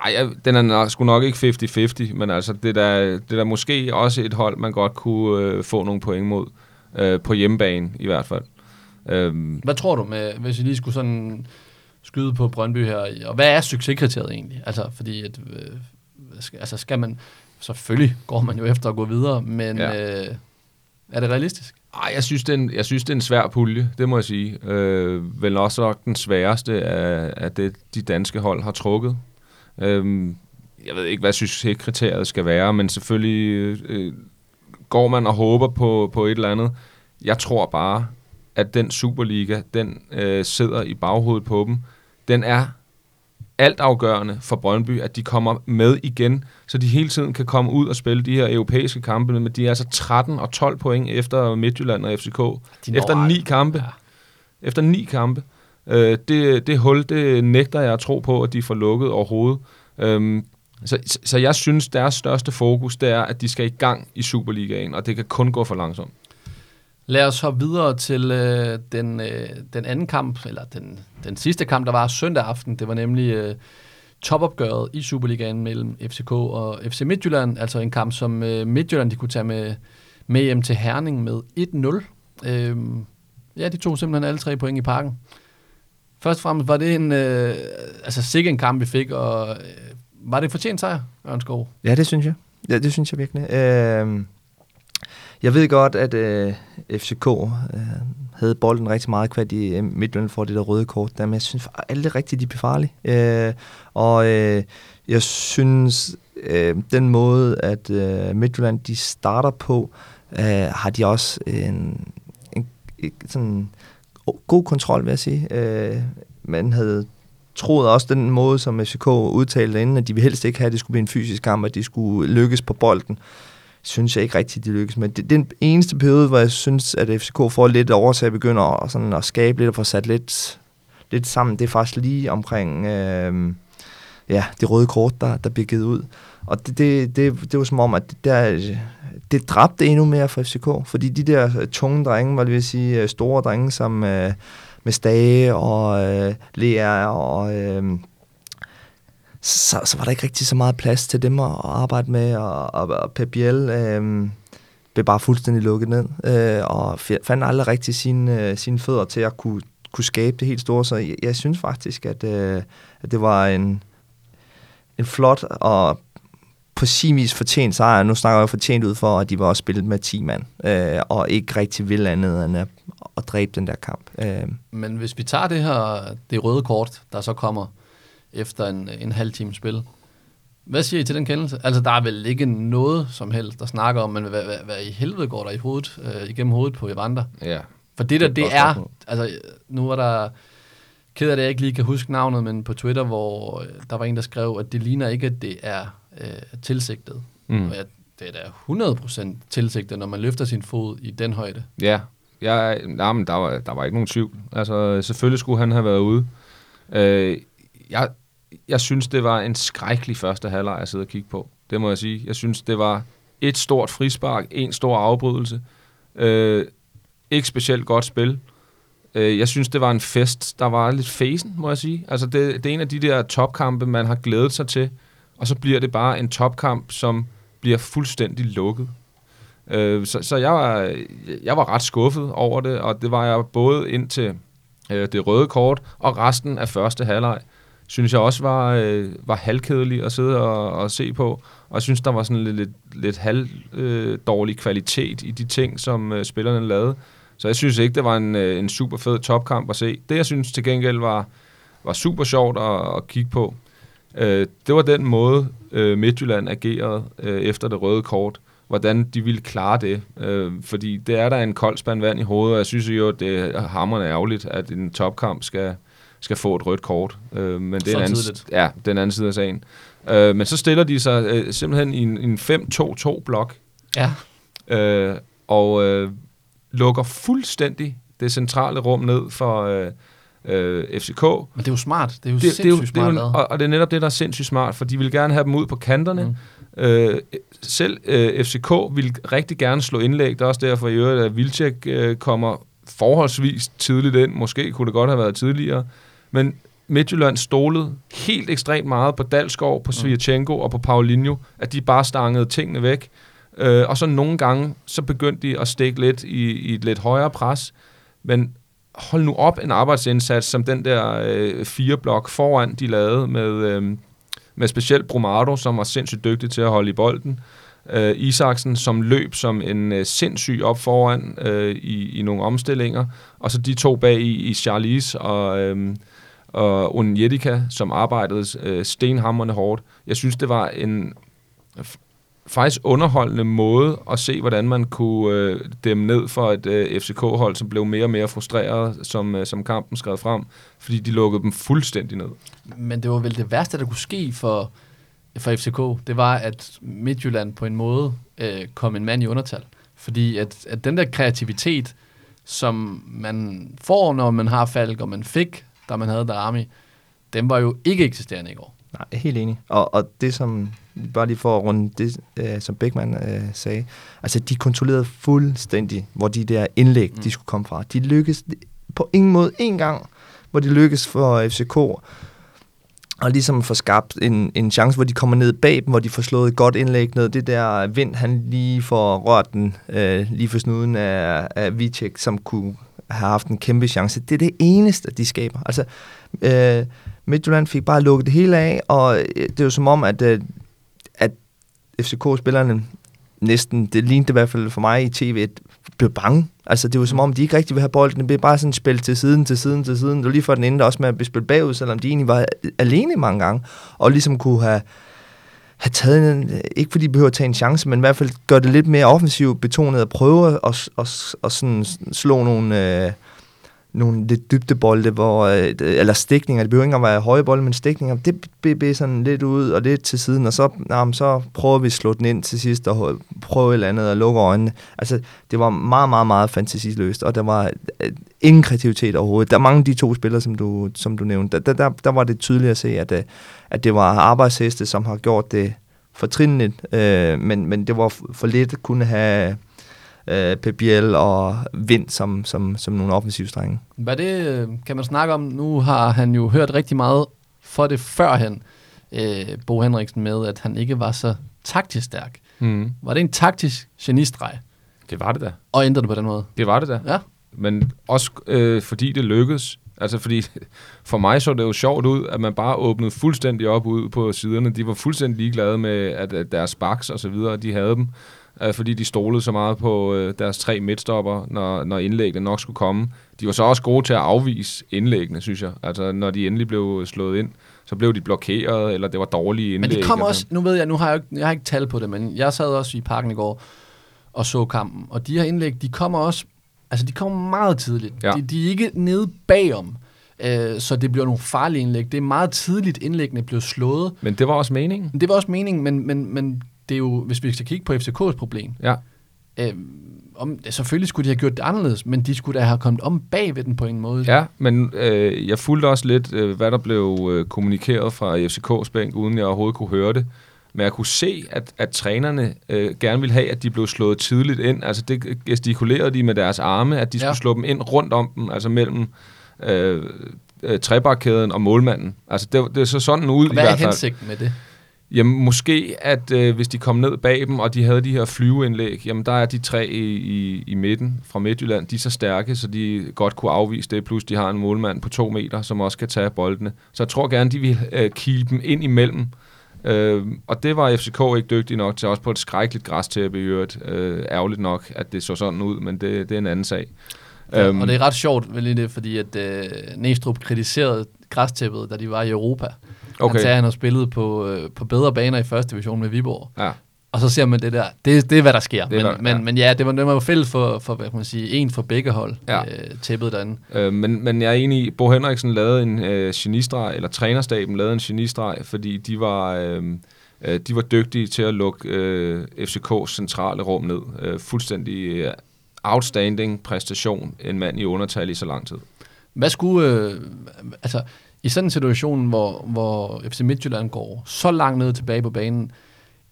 Ej, den er nok, sgu nok ikke 50-50, men altså, det er, der, det er der måske også et hold, man godt kunne øh, få nogle point mod. Øh, på hjemmebane i hvert fald. Øhm, Hvad tror du, med, hvis I lige skulle sådan skyde på Brøndby her? Og hvad er succeskriteriet egentlig? Altså, fordi at, øh, altså skal man... Selvfølgelig går man jo efter at gå videre, men ja. øh, er det realistisk? Ej, jeg synes, det er en, jeg synes, det er en svær pulje, det må jeg sige. Øh, vel også nok den sværeste af, af det, de danske hold har trukket. Øh, jeg ved ikke, hvad succeskriteriet skal være, men selvfølgelig øh, går man og håber på, på et eller andet. Jeg tror bare, at den Superliga, den øh, sidder i baghovedet på dem. Den er altafgørende for Brøndby, at de kommer med igen, så de hele tiden kan komme ud og spille de her europæiske kampe, men de er altså 13 og 12 point efter Midtjylland og FCK. Efter ni kampe. Ja. Efter ni kampe. Øh, det, det hul, det nægter jeg at tro på, at de får lukket overhovedet. Øhm, så, så- så jeg synes, deres største fokus, det er, at de skal i gang i Superligaen, og det kan kun gå for langsomt. Lad os hoppe videre til øh, den, øh, den anden kamp, eller den, den sidste kamp, der var søndag aften. Det var nemlig øh, topopgøret i Superligaen mellem FCK og FC Midtjylland. Altså en kamp, som øh, Midtjylland de kunne tage med, med hjem til Herning med 1-0. Øh, ja, de tog simpelthen alle tre point i parken. Først og fremmest var det en, øh, altså sikke en kamp, vi fik, og øh, var det en fortjent sejr, Ørnskov? Ja, det synes jeg. Ja, det synes jeg virkelig. Øh, jeg ved godt, at øh, FCK øh, havde bolden rigtig meget kvad i øh, Midtjylland for det der røde kort der, men jeg synes aldrig rigtigt, de blev farlige. Øh, og øh, jeg synes, øh, den måde, at øh, Midtjylland de starter på, øh, har de også en, en, en sådan god kontrol, vil jeg sige. Øh, man havde troede også den måde, som FCK udtalte inden, at de ville helst ikke have, at det skulle blive en fysisk kamp, at de skulle lykkes på bolden synes jeg ikke rigtigt, de lykkes med. Det, den eneste periode, hvor jeg synes, at FCK får lidt overtag, begynder at, sådan, at skabe lidt og få sat lidt, lidt sammen. Det er faktisk lige omkring øh, ja, det røde kort, der, der bliver givet ud. Og det, det, det, det var som om, at det, der, det dræbte endnu mere for FCK, fordi de der øh, tunge drenge, hvad vil sige, øh, store drenge, som øh, med Stage og øh, Lea og... Øh, så, så var der ikke rigtig så meget plads til dem at, arbejde med, og, og, og Pep Biel øh, blev bare fuldstændig lukket ned, øh, og fandt aldrig rigtig sine, øh, sine fødder til at kunne, kunne skabe det helt store, så jeg, jeg synes faktisk, at, øh, at det var en, en flot og på sin vis fortjent sejr. Nu snakker jeg fortjent ud for, at de var også spillet med 10 mand, øh, og ikke rigtig vil andet end at, at dræbe den der kamp. Øh. Men hvis vi tager det her, det røde kort, der så kommer, efter en, en halv time spil. Hvad siger I til den kendelse? Altså, der er vel ikke noget som helst, der snakker om, men hvad, hvad, hvad i helvede går der i hovedet, øh, igennem hovedet på Evander? Ja. For det der, det er, altså, nu er der, ked af det, jeg ikke lige kan huske navnet, men på Twitter, hvor øh, der var en, der skrev, at det ligner ikke, at det er øh, tilsigtet. Mm. Og at det er da 100% tilsigtet, når man løfter sin fod i den højde. Ja, ja nej, men der, var, der var ikke nogen tvivl. Altså, selvfølgelig skulle han have været ude. Øh, jeg, jeg synes, det var en skrækkelig første halvleg at sidde og kigge på. Det må jeg sige. Jeg synes, det var et stort frispark, en stor afbrydelse. Øh, ikke specielt godt spil. Øh, jeg synes, det var en fest, der var lidt fesen, må jeg sige. Altså, det, det er en af de der topkampe, man har glædet sig til, og så bliver det bare en topkamp, som bliver fuldstændig lukket. Øh, så så jeg, var, jeg var ret skuffet over det, og det var jeg både ind til øh, det røde kort og resten af første halvleg synes jeg også var, øh, var halvkedelig at sidde og, og se på. Og jeg synes, der var sådan lidt, lidt, lidt halv øh, dårlig kvalitet i de ting, som øh, spillerne lavede. Så jeg synes ikke, det var en, øh, en super fed topkamp at se. Det, jeg synes til gengæld var, var super sjovt at, at kigge på, øh, det var den måde, øh, Midtjylland agerede øh, efter det røde kort. Hvordan de ville klare det. Øh, fordi det er der en kold spand vand i hovedet, og jeg synes jo, at det er hammerende ærgerligt, at en topkamp skal, skal få et rødt kort. Øh, men det er, en anden, ja, den anden side af sagen. Øh, men så stiller de sig øh, simpelthen i en, en 5-2-2-blok. Ja. Øh, og øh, lukker fuldstændig det centrale rum ned for øh, øh, FCK. Men det er jo smart. Det er jo det, sindssygt det er jo, smart det er jo, og, og det er netop det, der er sindssygt smart, for de vil gerne have dem ud på kanterne. Mm. Øh, selv øh, FCK vil rigtig gerne slå indlæg. Det er også derfor, i øvrigt, at Vilcek øh, kommer forholdsvis tidligt ind. Måske kunne det godt have været tidligere. Men Midtjylland stolede helt ekstremt meget på Dalskov, på mm. Svirchenko og på Paulinho, at de bare stangede tingene væk. Øh, og så nogle gange, så begyndte de at stikke lidt i, i et lidt højere pres. Men hold nu op en arbejdsindsats, som den der øh, fire blok foran, de lavede med, øh, med specielt Brumado, som var sindssygt dygtig til at holde i bolden. Øh, Isaksen, som løb som en øh, sindssyg op foran øh, i, i nogle omstillinger. Og så de to bag i, i Charlize og... Øh, og Onjedika, som arbejdede øh, stenhammerne hårdt. Jeg synes, det var en faktisk underholdende måde at se, hvordan man kunne øh, dæmme ned for et øh, FCK-hold, som blev mere og mere frustreret, som, øh, som kampen skred frem, fordi de lukkede dem fuldstændig ned. Men det var vel det værste, der kunne ske for, for FCK, det var, at Midtjylland på en måde øh, kom en mand i undertal. Fordi at, at den der kreativitet, som man får, når man har Falk, og man fik da man havde Darami, den var jo ikke eksisterende i går. Nej, helt enig. Og, og det som, bare lige for at runde det, øh, som Beckmann øh, sagde, altså de kontrollerede fuldstændig, hvor de der indlæg, mm. de skulle komme fra. De lykkedes på ingen måde en gang, hvor de lykkedes for FCK og ligesom få skabt en, en chance, hvor de kommer ned bag dem, hvor de får slået et godt indlæg ned. Det der vind, han lige får rørt den øh, lige for snuden af, af Vicek, som kunne have haft en kæmpe chance. Det er det eneste, de skaber. Altså, øh, Midtjylland fik bare lukket det hele af, og øh, det er jo som om, at, øh, at FCK-spillerne næsten, det lignede i hvert fald for mig i tv, blev bange. Altså, det var som om, de ikke rigtig ville have bolden. Det blev bare sådan spillet til siden, til siden, til siden. Det var lige for den ende også med at blive spillet bagud, selvom de egentlig var alene mange gange. Og ligesom kunne have, have taget en, ikke fordi de behøver at tage en chance, men i hvert fald gøre det lidt mere offensivt betonet at prøve at, at, at, at sådan slå nogle, øh, nogle lidt dybdebolde, hvor, øh, øh, eller stikninger, det behøver ikke at være høje bolde, men stikninger, det blev sådan lidt ud og lidt til siden, og så, jamen, så prøver vi at slå den ind til sidst, og prøve et eller andet og lukke øjnene. Altså, det var meget, meget, meget fantasiløst, og der var øh, ingen kreativitet overhovedet. Der er mange af de to spillere, som du, som du nævnte, der, der, der var det tydeligt at se, at, at det var arbejdsheste, som har gjort det fortrinligt, øh, men, men det var for lidt at kunne have øh, PBL og Vind som, som, som nogle offensive strenge. Hvad det øh, kan man snakke om? Nu har han jo hørt rigtig meget for det førhen, øh, Bo Henriksen, med, at han ikke var så taktisk stærk. Mm. Var det en taktisk genistreg? Det var det da. Og ændrede det på den måde? Det var det da. Ja. Men også øh, fordi det lykkedes. Altså fordi, for mig så det jo sjovt ud, at man bare åbnede fuldstændig op ud på siderne. De var fuldstændig ligeglade med, at, at deres baks og så videre, de havde dem øh, fordi de stolede så meget på øh, deres tre midtstopper, når, når indlæggene nok skulle komme. De var så også gode til at afvise indlæggene, synes jeg. Altså, når de endelig blev slået ind, så blev de blokeret, eller det var dårlige indlæg. Men de kom også, nu ved jeg, nu har jeg, jeg har ikke tal på det, men jeg sad også i parken i går og så kampen, og de her indlæg, de kommer også, altså de kommer meget tidligt. Ja. De, de er ikke nede bagom, øh, så det bliver nogle farlige indlæg. Det er meget tidligt, indlæggene blev slået. Men det var også meningen. Det var også meningen, men, men, men det er jo, hvis vi skal kigge på FCK's problem, ja. øh, om, selvfølgelig skulle de have gjort det anderledes, men de skulle da have kommet om bag ved den på en måde. Ja, men øh, jeg fulgte også lidt, øh, hvad der blev øh, kommunikeret fra FCK's bænk, uden jeg overhovedet kunne høre det. Men jeg kunne se, at, at trænerne øh, gerne ville have, at de blev slået tidligt ind. Altså det gestikulerede de med deres arme, at de skulle ja. slå dem ind rundt om dem, altså mellem øh, øh, trebakkæden og målmanden. Altså det, det så sådan ud Hvad i hvert fald. Hvad er hensigten med det? Jamen måske, at øh, hvis de kom ned bag dem, og de havde de her flyveindlæg, jamen der er de tre i, i, i midten fra Midtjylland, de er så stærke, så de godt kunne afvise det, plus de har en målmand på to meter, som også kan tage boldene. Så jeg tror gerne, de vil øh, kile dem ind imellem. Øh, og det var FCK ikke dygtig nok til, også på et skrækkeligt græstæppe i øvrigt. Øh, ærgerligt nok, at det så sådan ud, men det, det er en anden sag. Ja, um, og det er ret sjovt, vel det, fordi at øh, Næstrup kritiserede græstæppet, da de var i Europa. Okay. Han sagde, at han har spillet på, øh, på bedre baner i første division med Viborg. Ja. Og så ser man det der. Det, det er, hvad der sker. Det men, der, men, ja. men ja, det var, det var fælles for, for, hvad kan man sige, en for begge hold, ja. øh, tæppet derinde. Øh, men, men jeg er enig i, Bo Henriksen lavede en øh, genistreg, eller trænerstaben lavede en genistreg, fordi de var... Øh, øh de var dygtige til at lukke øh, FCK's centrale rum ned. Øh, fuldstændig øh, outstanding præstation, en mand i undertal i så lang tid. Hvad skulle... Øh, altså, i sådan en situation, hvor, hvor FC Midtjylland går så langt ned tilbage på banen,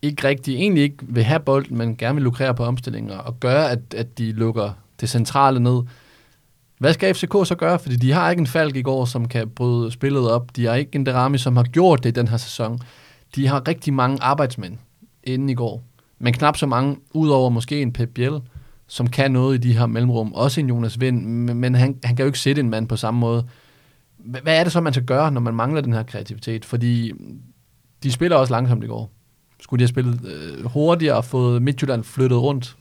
ikke rigtig, egentlig ikke vil have bolden, men gerne vil lukrere på omstillinger, og gøre, at, at de lukker det centrale ned. Hvad skal FCK så gøre? Fordi de har ikke en Falk i går, som kan bryde spillet op. De har ikke en Derami, som har gjort det i den her sæson. De har rigtig mange arbejdsmænd inden i går. Men knap så mange, udover måske en Pep Biel, som kan noget i de her mellemrum. Også en Jonas Vind, men han, han kan jo ikke sætte en mand på samme måde. Hvad er det så, man skal gøre, når man mangler den her kreativitet? Fordi de spiller også langsomt i går. Skulle de have spillet øh, hurtigere og fået Midtjylland flyttet rundt?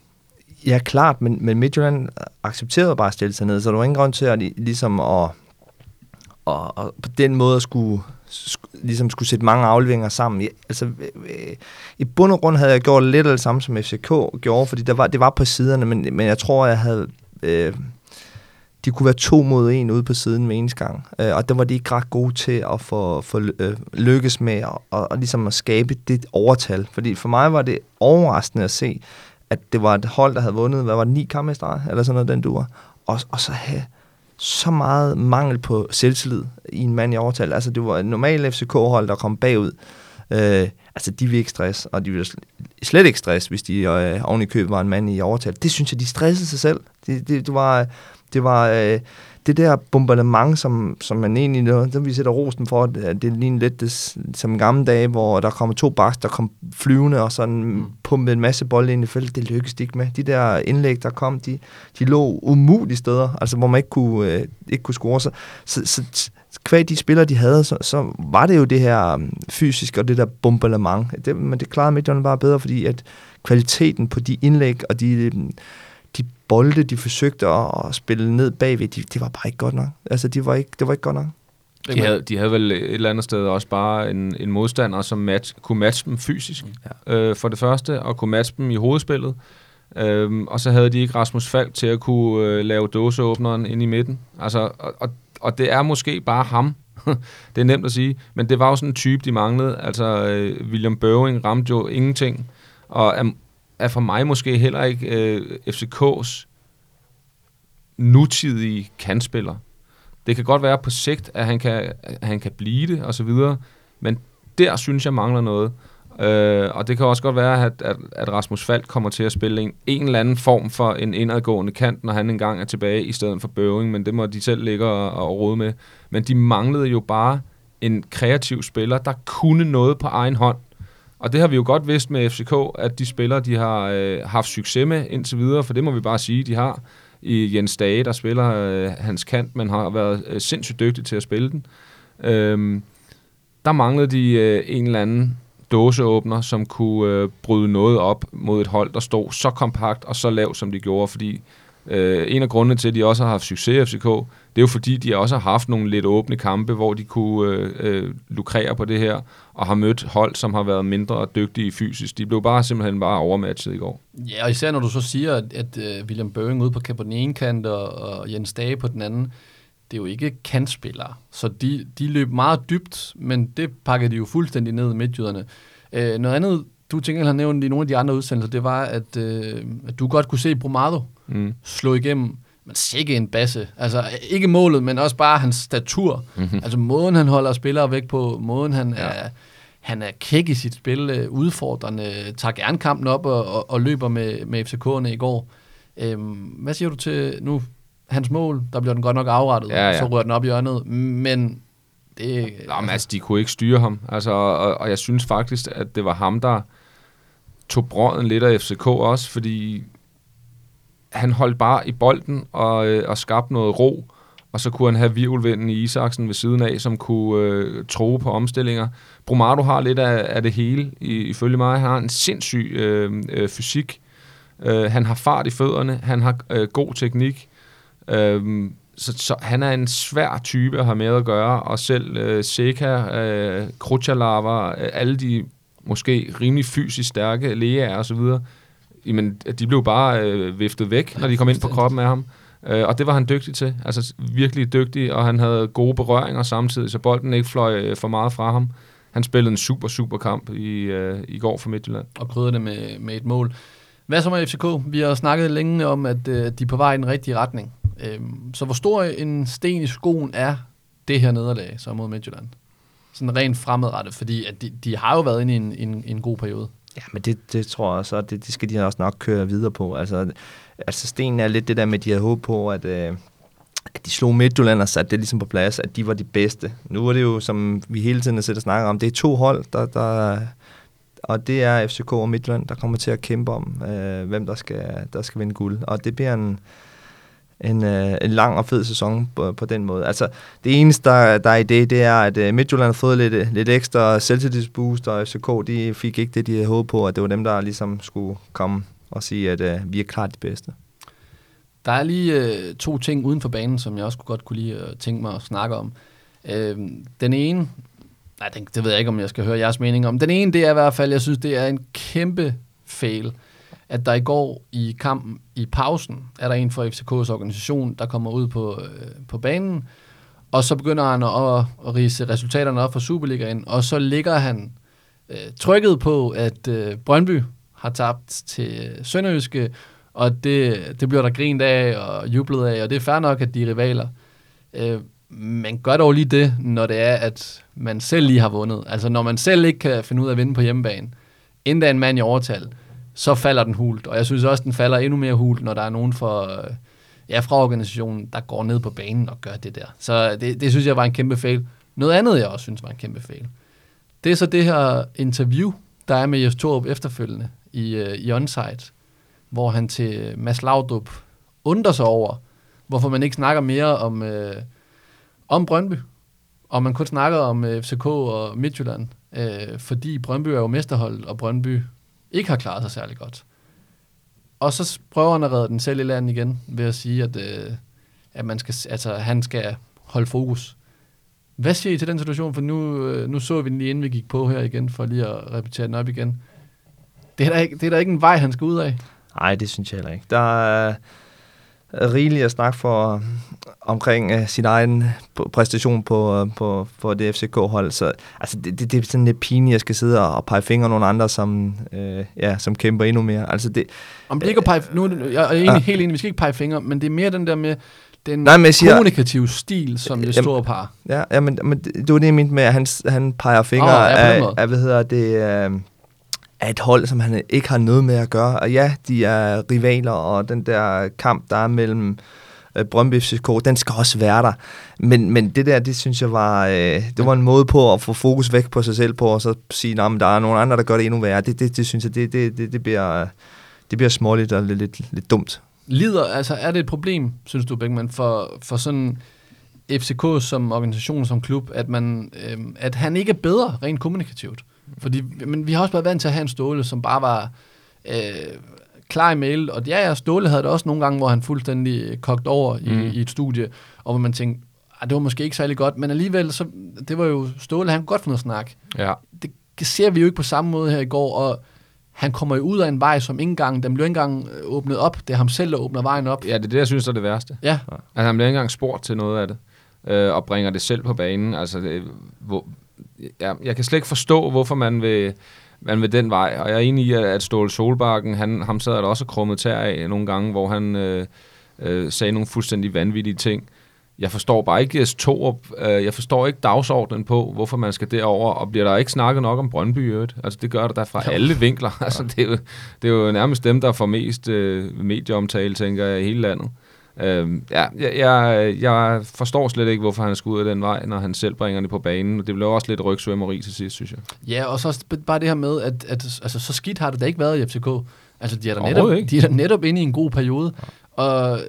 Ja, klart, men, men Midtjylland accepterede bare at stille sig ned, så der var ingen grund til at, ligesom at, og, og på den måde skulle, skulle, ligesom skulle sætte mange afleveringer sammen. Ja, altså, øh, øh, I bund og grund havde jeg gjort lidt af det samme, som FCK gjorde, fordi der var, det var på siderne, men, men jeg tror, jeg havde... Øh, de kunne være to mod en ude på siden med ens gang. Øh, og der var de ikke ret gode til at få, få øh, lykkes med at, og, og ligesom at skabe det overtal. Fordi for mig var det overraskende at se, at det var et hold, der havde vundet, hvad var det, ni kampe i streg, eller sådan noget, den duer. Og, og så have så meget mangel på selvtillid i en mand i overtal. Altså, det var et normalt FCK-hold, der kom bagud. Øh, altså, de vil ikke stress, og de vil slet ikke stress, hvis de øh, oven i købet var en mand i overtal. Det synes jeg, de stressede sig selv. Det, det, det var det var øh, det der bombardement, som, som man egentlig, der vi sætter rosen for, at det ligner lidt det, som gamle dage, hvor der kommer to baks, der kom flyvende og sådan mm. pumpede en masse bolde ind i feltet. Det lykkedes ikke med. De der indlæg, der kom, de, de lå umulige steder, altså hvor man ikke kunne, øh, ikke kunne score. Så, så, så kvæg de spillere, de havde, så, så var det jo det her um, fysiske og det der bombardement. Det, men det klarede Midtjylland bare bedre, fordi at kvaliteten på de indlæg og de de bolde, de forsøgte at, at spille ned bagved, de, de var bare ikke godt nok. Altså, de var ikke, det var ikke godt nok. De havde, de havde vel et eller andet sted også bare en, en modstander, som match, kunne matche dem fysisk, ja. øh, for det første, og kunne matche dem i hovedspillet. Øhm, og så havde de ikke Rasmus Falk til at kunne øh, lave dåseåbneren ind i midten. Altså, og, og, og det er måske bare ham. det er nemt at sige, men det var jo sådan en type, de manglede. Altså, øh, William Børing ramte jo ingenting, og er, er for mig måske heller ikke øh, FCK's nutidige kandspiller. Det kan godt være på sigt, at han kan, at han kan blive det, og så videre, men der synes jeg mangler noget. Øh, og det kan også godt være, at, at, at Rasmus Falk kommer til at spille en, en eller anden form for en indadgående kant, når han engang er tilbage, i stedet for Bøving, men det må de selv ligge og, og rode med. Men de manglede jo bare en kreativ spiller, der kunne noget på egen hånd. Og det har vi jo godt vidst med FCK, at de spillere, de har øh, haft succes med indtil videre, for det må vi bare sige, de har. I Jens Dage, der spiller øh, hans kant, men har været øh, sindssygt dygtig til at spille den. Øh, der manglede de øh, en eller anden dåseåbner, som kunne øh, bryde noget op mod et hold, der stod så kompakt og så lavt, som de gjorde, fordi øh, en af grundene til, at de også har haft succes i FCK, det er jo fordi, de også har haft nogle lidt åbne kampe, hvor de kunne øh, øh, lukrere på det her, og har mødt hold, som har været mindre dygtige fysisk. De blev bare simpelthen bare overmatchet i går. Ja, og især når du så siger, at, at uh, William Børing ude på, på den ene kant, og, og Jens Dage på den anden, det er jo ikke kantspillere. Så de, de løb meget dybt, men det pakkede de jo fuldstændig ned i midtjyderne. Øh, noget andet, du tænker har nævnt i nogle af de andre udsendelser, det var, at, øh, at du godt kunne se Brumado mm. slå igennem. Men sikke en basse. Altså, ikke målet, men også bare hans statur. Mm-hmm. Altså, måden han holder spillere væk på, måden han ja. er han er kæk i sit spil, øh, udfordrende, tager gerne kampen op og, og, og løber med, med FCK'erne i går. Øhm, hvad siger du til nu? Hans mål, der bliver den godt nok afrettet, ja, ja. så rører den op i hjørnet, men det... Nå, men altså, de kunne ikke styre ham, altså, og, og jeg synes faktisk, at det var ham, der tog brøden lidt af FCK også, fordi han holdt bare i bolden og, øh, og skabte noget ro, og så kunne han have virvelvinden i Isaksen ved siden af, som kunne øh, tro på omstillinger. Brumado har lidt af, af det hele, ifølge mig. Han har en sindssyg øh, øh, fysik. Øh, han har fart i fødderne, han har øh, god teknik. Øh, så, så han er en svær type at have med at gøre, og selv øh, Seca, øh, Krutjalava, øh, alle de måske rimelig fysisk stærke læger og så videre, jamen, de blev bare øh, viftet væk, når de kom ind på kroppen af ham. Øh, og det var han dygtig til. Altså virkelig dygtig, og han havde gode berøringer samtidig, så bolden ikke fløj øh, for meget fra ham. Han spillede en super, super kamp i, øh, i går for Midtjylland. Og krydrede det med, med et mål. Hvad så med FCK? Vi har snakket længe om, at øh, de er på vej i den rigtige retning. Øhm, så hvor stor en sten i skoen er det her nederlag så mod Midtjylland? Sådan rent fremadrettet, fordi at de, de har jo været inde i en, en, en god periode. Ja, men det, det tror jeg så, det, det skal de også nok køre videre på. Altså, altså stenen er lidt det der med, at de havde håb på, at, øh, at de slog Midtjylland og satte det ligesom på plads, at de var de bedste. Nu er det jo, som vi hele tiden sidder og snakker om, det er to hold, der, der, og det er FCK og Midtjylland, der kommer til at kæmpe om, øh, hvem der skal, der skal vinde guld. Og det bliver en, en, øh, en lang og fed sæson på, på den måde. Altså, det eneste, der, der er i det, det er, at øh, Midtjylland har fået lidt, lidt ekstra selvtillidsboost, og FCK de fik ikke det, de havde håbet på, at det var dem, der ligesom skulle komme og sige, at øh, vi er klart de bedste. Der er lige øh, to ting uden for banen, som jeg også godt kunne lige øh, tænke mig at snakke om. Øh, den ene, nej, den, det ved jeg ikke, om jeg skal høre jeres mening om. Den ene, det er i hvert fald, jeg synes, det er en kæmpe fail, at der i går i kampen i pausen, er der en fra FCK's organisation, der kommer ud på, øh, på banen, og så begynder han at, at rise resultaterne op for Superligaen, og så ligger han øh, trykket på, at øh, Brøndby har tabt til øh, Sønderjyske, og det, det bliver der grint af og jublet af, og det er fair nok, at de er rivaler. Øh, men gør dog lige det, når det er, at man selv lige har vundet. Altså når man selv ikke kan finde ud af at vinde på hjemmebane, inden en mand i overtal, så falder den hult. Og jeg synes også, den falder endnu mere hult, når der er nogen fra, øh, ja, fra organisationen, der går ned på banen og gør det der. Så det, det synes jeg var en kæmpe fejl. Noget andet, jeg også synes var en kæmpe fejl, det er så det her interview, der er med Jes Torup efterfølgende i, øh, i Onsite, hvor han til Mads Laudrup undrer sig over, hvorfor man ikke snakker mere om, øh, om Brøndby, og man kun snakker om øh, FCK og Midtjylland, øh, fordi Brøndby er jo mesterhold, og Brøndby ikke har klaret sig særlig godt. Og så prøver han at redde den selv i landet igen, ved at sige, at, øh, at man skal, altså, han skal holde fokus. Hvad siger I til den situation? For nu, øh, nu så vi den lige inden vi gik på her igen, for lige at repetere den op igen. Det er da ikke, det er da ikke en vej, han skal ud af. Nej, det synes jeg heller ikke. Der er rigeligt at snakke for omkring uh, sin egen præstation på, uh, på, på det FCK-hold. Så altså, det, det, det er sådan lidt pinligt, at jeg skal sidde og pege fingre nogle andre, som, uh, ja, som kæmper endnu mere. Altså, det, Om det ikke at pege, nu, jeg er egentlig, ja. helt enig, vi skal ikke pege fingre, men det er mere den der med, den Nej, men siger, kommunikative stil, som det store par. Ja, ja men, men det, det var det, jeg mente med, at han, han peger fingre oh, ja, af, af, hvad hedder det, uh, er et hold, som han ikke har noget med at gøre. Og ja, de er rivaler, og den der kamp, der er mellem øh, Brøndby FCK, den skal også være der. Men, men det der, det synes jeg var, øh, det var en måde på at få fokus væk på sig selv på, og så sige, at der er nogle andre, der gør det endnu værre. Det, det, det synes jeg, det, det, det, det bliver, det bliver småligt og lidt, lidt, lidt dumt. Lider, altså er det et problem, synes du, Beckmann, for, for sådan FCK som organisation, som klub, at, man, øh, at han ikke er bedre rent kommunikativt? Fordi men vi har også været vant til at have en Ståle, som bare var øh, klar i mail. Og ja, ja, Ståle havde det også nogle gange, hvor han fuldstændig kogt over i, mm. i et studie, og hvor man tænkte, ah, det var måske ikke særlig godt, men alligevel, så, det var jo Ståle, han kunne godt få noget snak. Ja. Det ser vi jo ikke på samme måde her i går, og han kommer jo ud af en vej, som ikke engang, den blev ikke engang øh, åbnet op. Det er ham selv, der åbner vejen op. Ja, det er det, jeg synes er det værste. Ja. Altså, han bliver ikke engang spurgt til noget af det, øh, og bringer det selv på banen. Altså, det, hvor, ja, jeg kan slet ikke forstå, hvorfor man vil, man vil den vej. Og jeg er enig i, at Ståle Solbakken, han, ham sad der også krummet tær af nogle gange, hvor han øh, øh, sagde nogle fuldstændig vanvittige ting. Jeg forstår bare ikke Torup, øh, jeg forstår ikke dagsordenen på, hvorfor man skal derover og bliver der ikke snakket nok om Brøndby øvrigt? Altså det gør der da fra alle vinkler. Altså det er, jo, det er jo nærmest dem, der får mest øh, medieomtale, tænker jeg, i hele landet. Øh, ja, jeg, jeg, forstår slet ikke, hvorfor han skal ud af den vej, når han selv bringer det på banen. Det blev også lidt rygsvømmeri til sidst, synes jeg. Ja, og så bare det her med, at, at altså, så skidt har det da ikke været i FCK. Altså, de er, der netop, ikke. de er der netop inde i en god periode. Og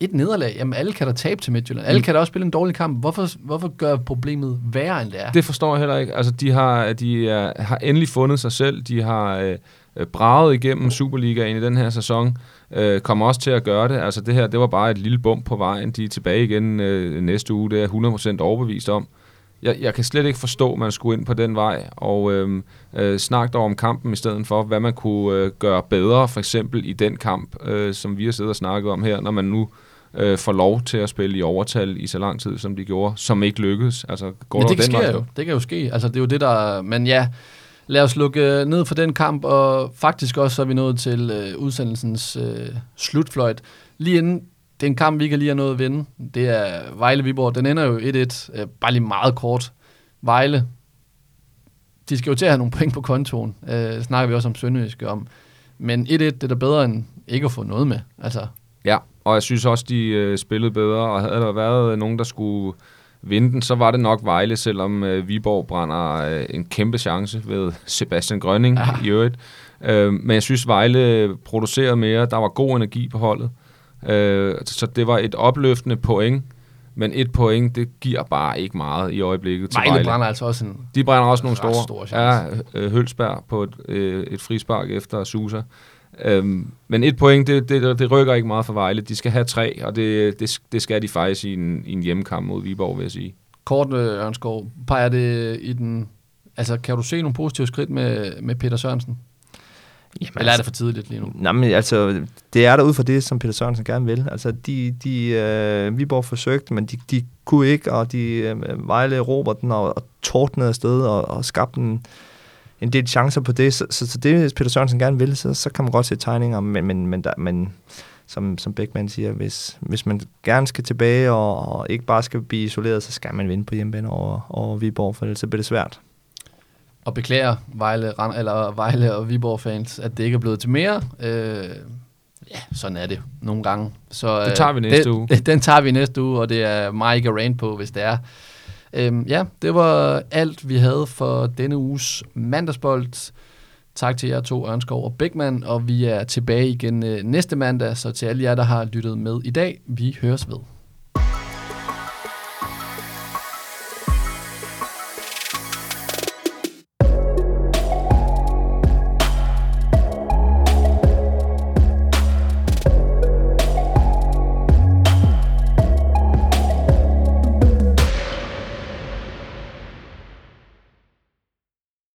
et nederlag, jamen alle kan da tabe til Midtjylland. Alle mm. kan da også spille en dårlig kamp. Hvorfor, hvorfor gør problemet værre, end det er? Det forstår jeg heller ikke. Altså, de har, de er, har endelig fundet sig selv. De har øh, braget igennem Superligaen i den her sæson øh, kommer også til at gøre det. Altså det her, det var bare et lille bump på vejen. De er tilbage igen øh, næste uge, det er 100% overbevist om. Jeg, jeg kan slet ikke forstå, at man skulle ind på den vej, og øh, øh, snakke dog om kampen i stedet for, hvad man kunne øh, gøre bedre, for eksempel i den kamp, øh, som vi har siddet og snakket om her, når man nu øh, får lov til at spille i overtal i så lang tid, som de gjorde, som ikke lykkedes. Altså, går Men det, den sker vej? jo. Det kan jo ske. Altså, det er jo det, der... Men ja, lad os lukke øh, ned for den kamp, og faktisk også så er vi nået til øh, udsendelsens øh, slutfløjt. Lige inden, det er en kamp, vi ikke lige har nået at vinde. Det er Vejle-Viborg. Den ender jo 1-1. Øh, bare lige meget kort. Vejle, de skal jo til at have nogle point på kontoen. Øh, snakker vi også om Sønderjysk om. Men 1-1, det er da bedre end ikke at få noget med. Altså. Ja, og jeg synes også, de øh, spillede bedre, og havde der været nogen, der skulle vinde den, så var det nok Vejle, selvom øh, Viborg brænder øh, en kæmpe chance ved Sebastian Grønning ja. i øvrigt. Øh, men jeg synes, Vejle producerede mere. Der var god energi på holdet. Øh, så det var et opløftende point. Men et point, det giver bare ikke meget i øjeblikket til Vejle. Vejle brænder altså også en De brænder også nogle store. store chance. ja, Hølsberg på et, øh, et frispark efter Susa. Øhm, men et point, det, det, det rykker ikke meget for Vejle. De skal have tre, og det, det, det skal de faktisk i en, i en hjemmekamp mod Viborg, vil jeg sige. Kort, øh, Ørnskov, peger det i den... Altså, kan du se nogle positive skridt med, med Peter Sørensen? Jamen, Eller er det for tidligt lige nu? Nej, men altså, det er der ud fra det, som Peter Sørensen gerne vil. Altså, de, de øh, Viborg forsøgte, men de, de kunne ikke, og de øh, Vejle råber den og, og tordnede afsted og, og skabte en, en del chancer på det. Så, så, så det, Peter Sørensen gerne vil, så, så kan man godt se tegninger, men, men, men, der, men som, som Beckmann siger, hvis, hvis man gerne skal tilbage og, og ikke bare skal blive isoleret, så skal man vinde på hjemmebane over, over Viborg, for ellers så bliver det svært. Og beklager Vejle, eller Vejle og Viborg-fans, at det ikke er blevet til mere. Øh, ja, sådan er det nogle gange. Så, det tager vi næste den, uge. Den tager vi næste uge, og det er Mike Rain på, hvis det er. Øhm, ja, det var alt, vi havde for denne uges mandagsbold. Tak til jer to, Ørnskov og Bækman, og vi er tilbage igen øh, næste mandag, så til alle jer, der har lyttet med i dag, vi høres ved.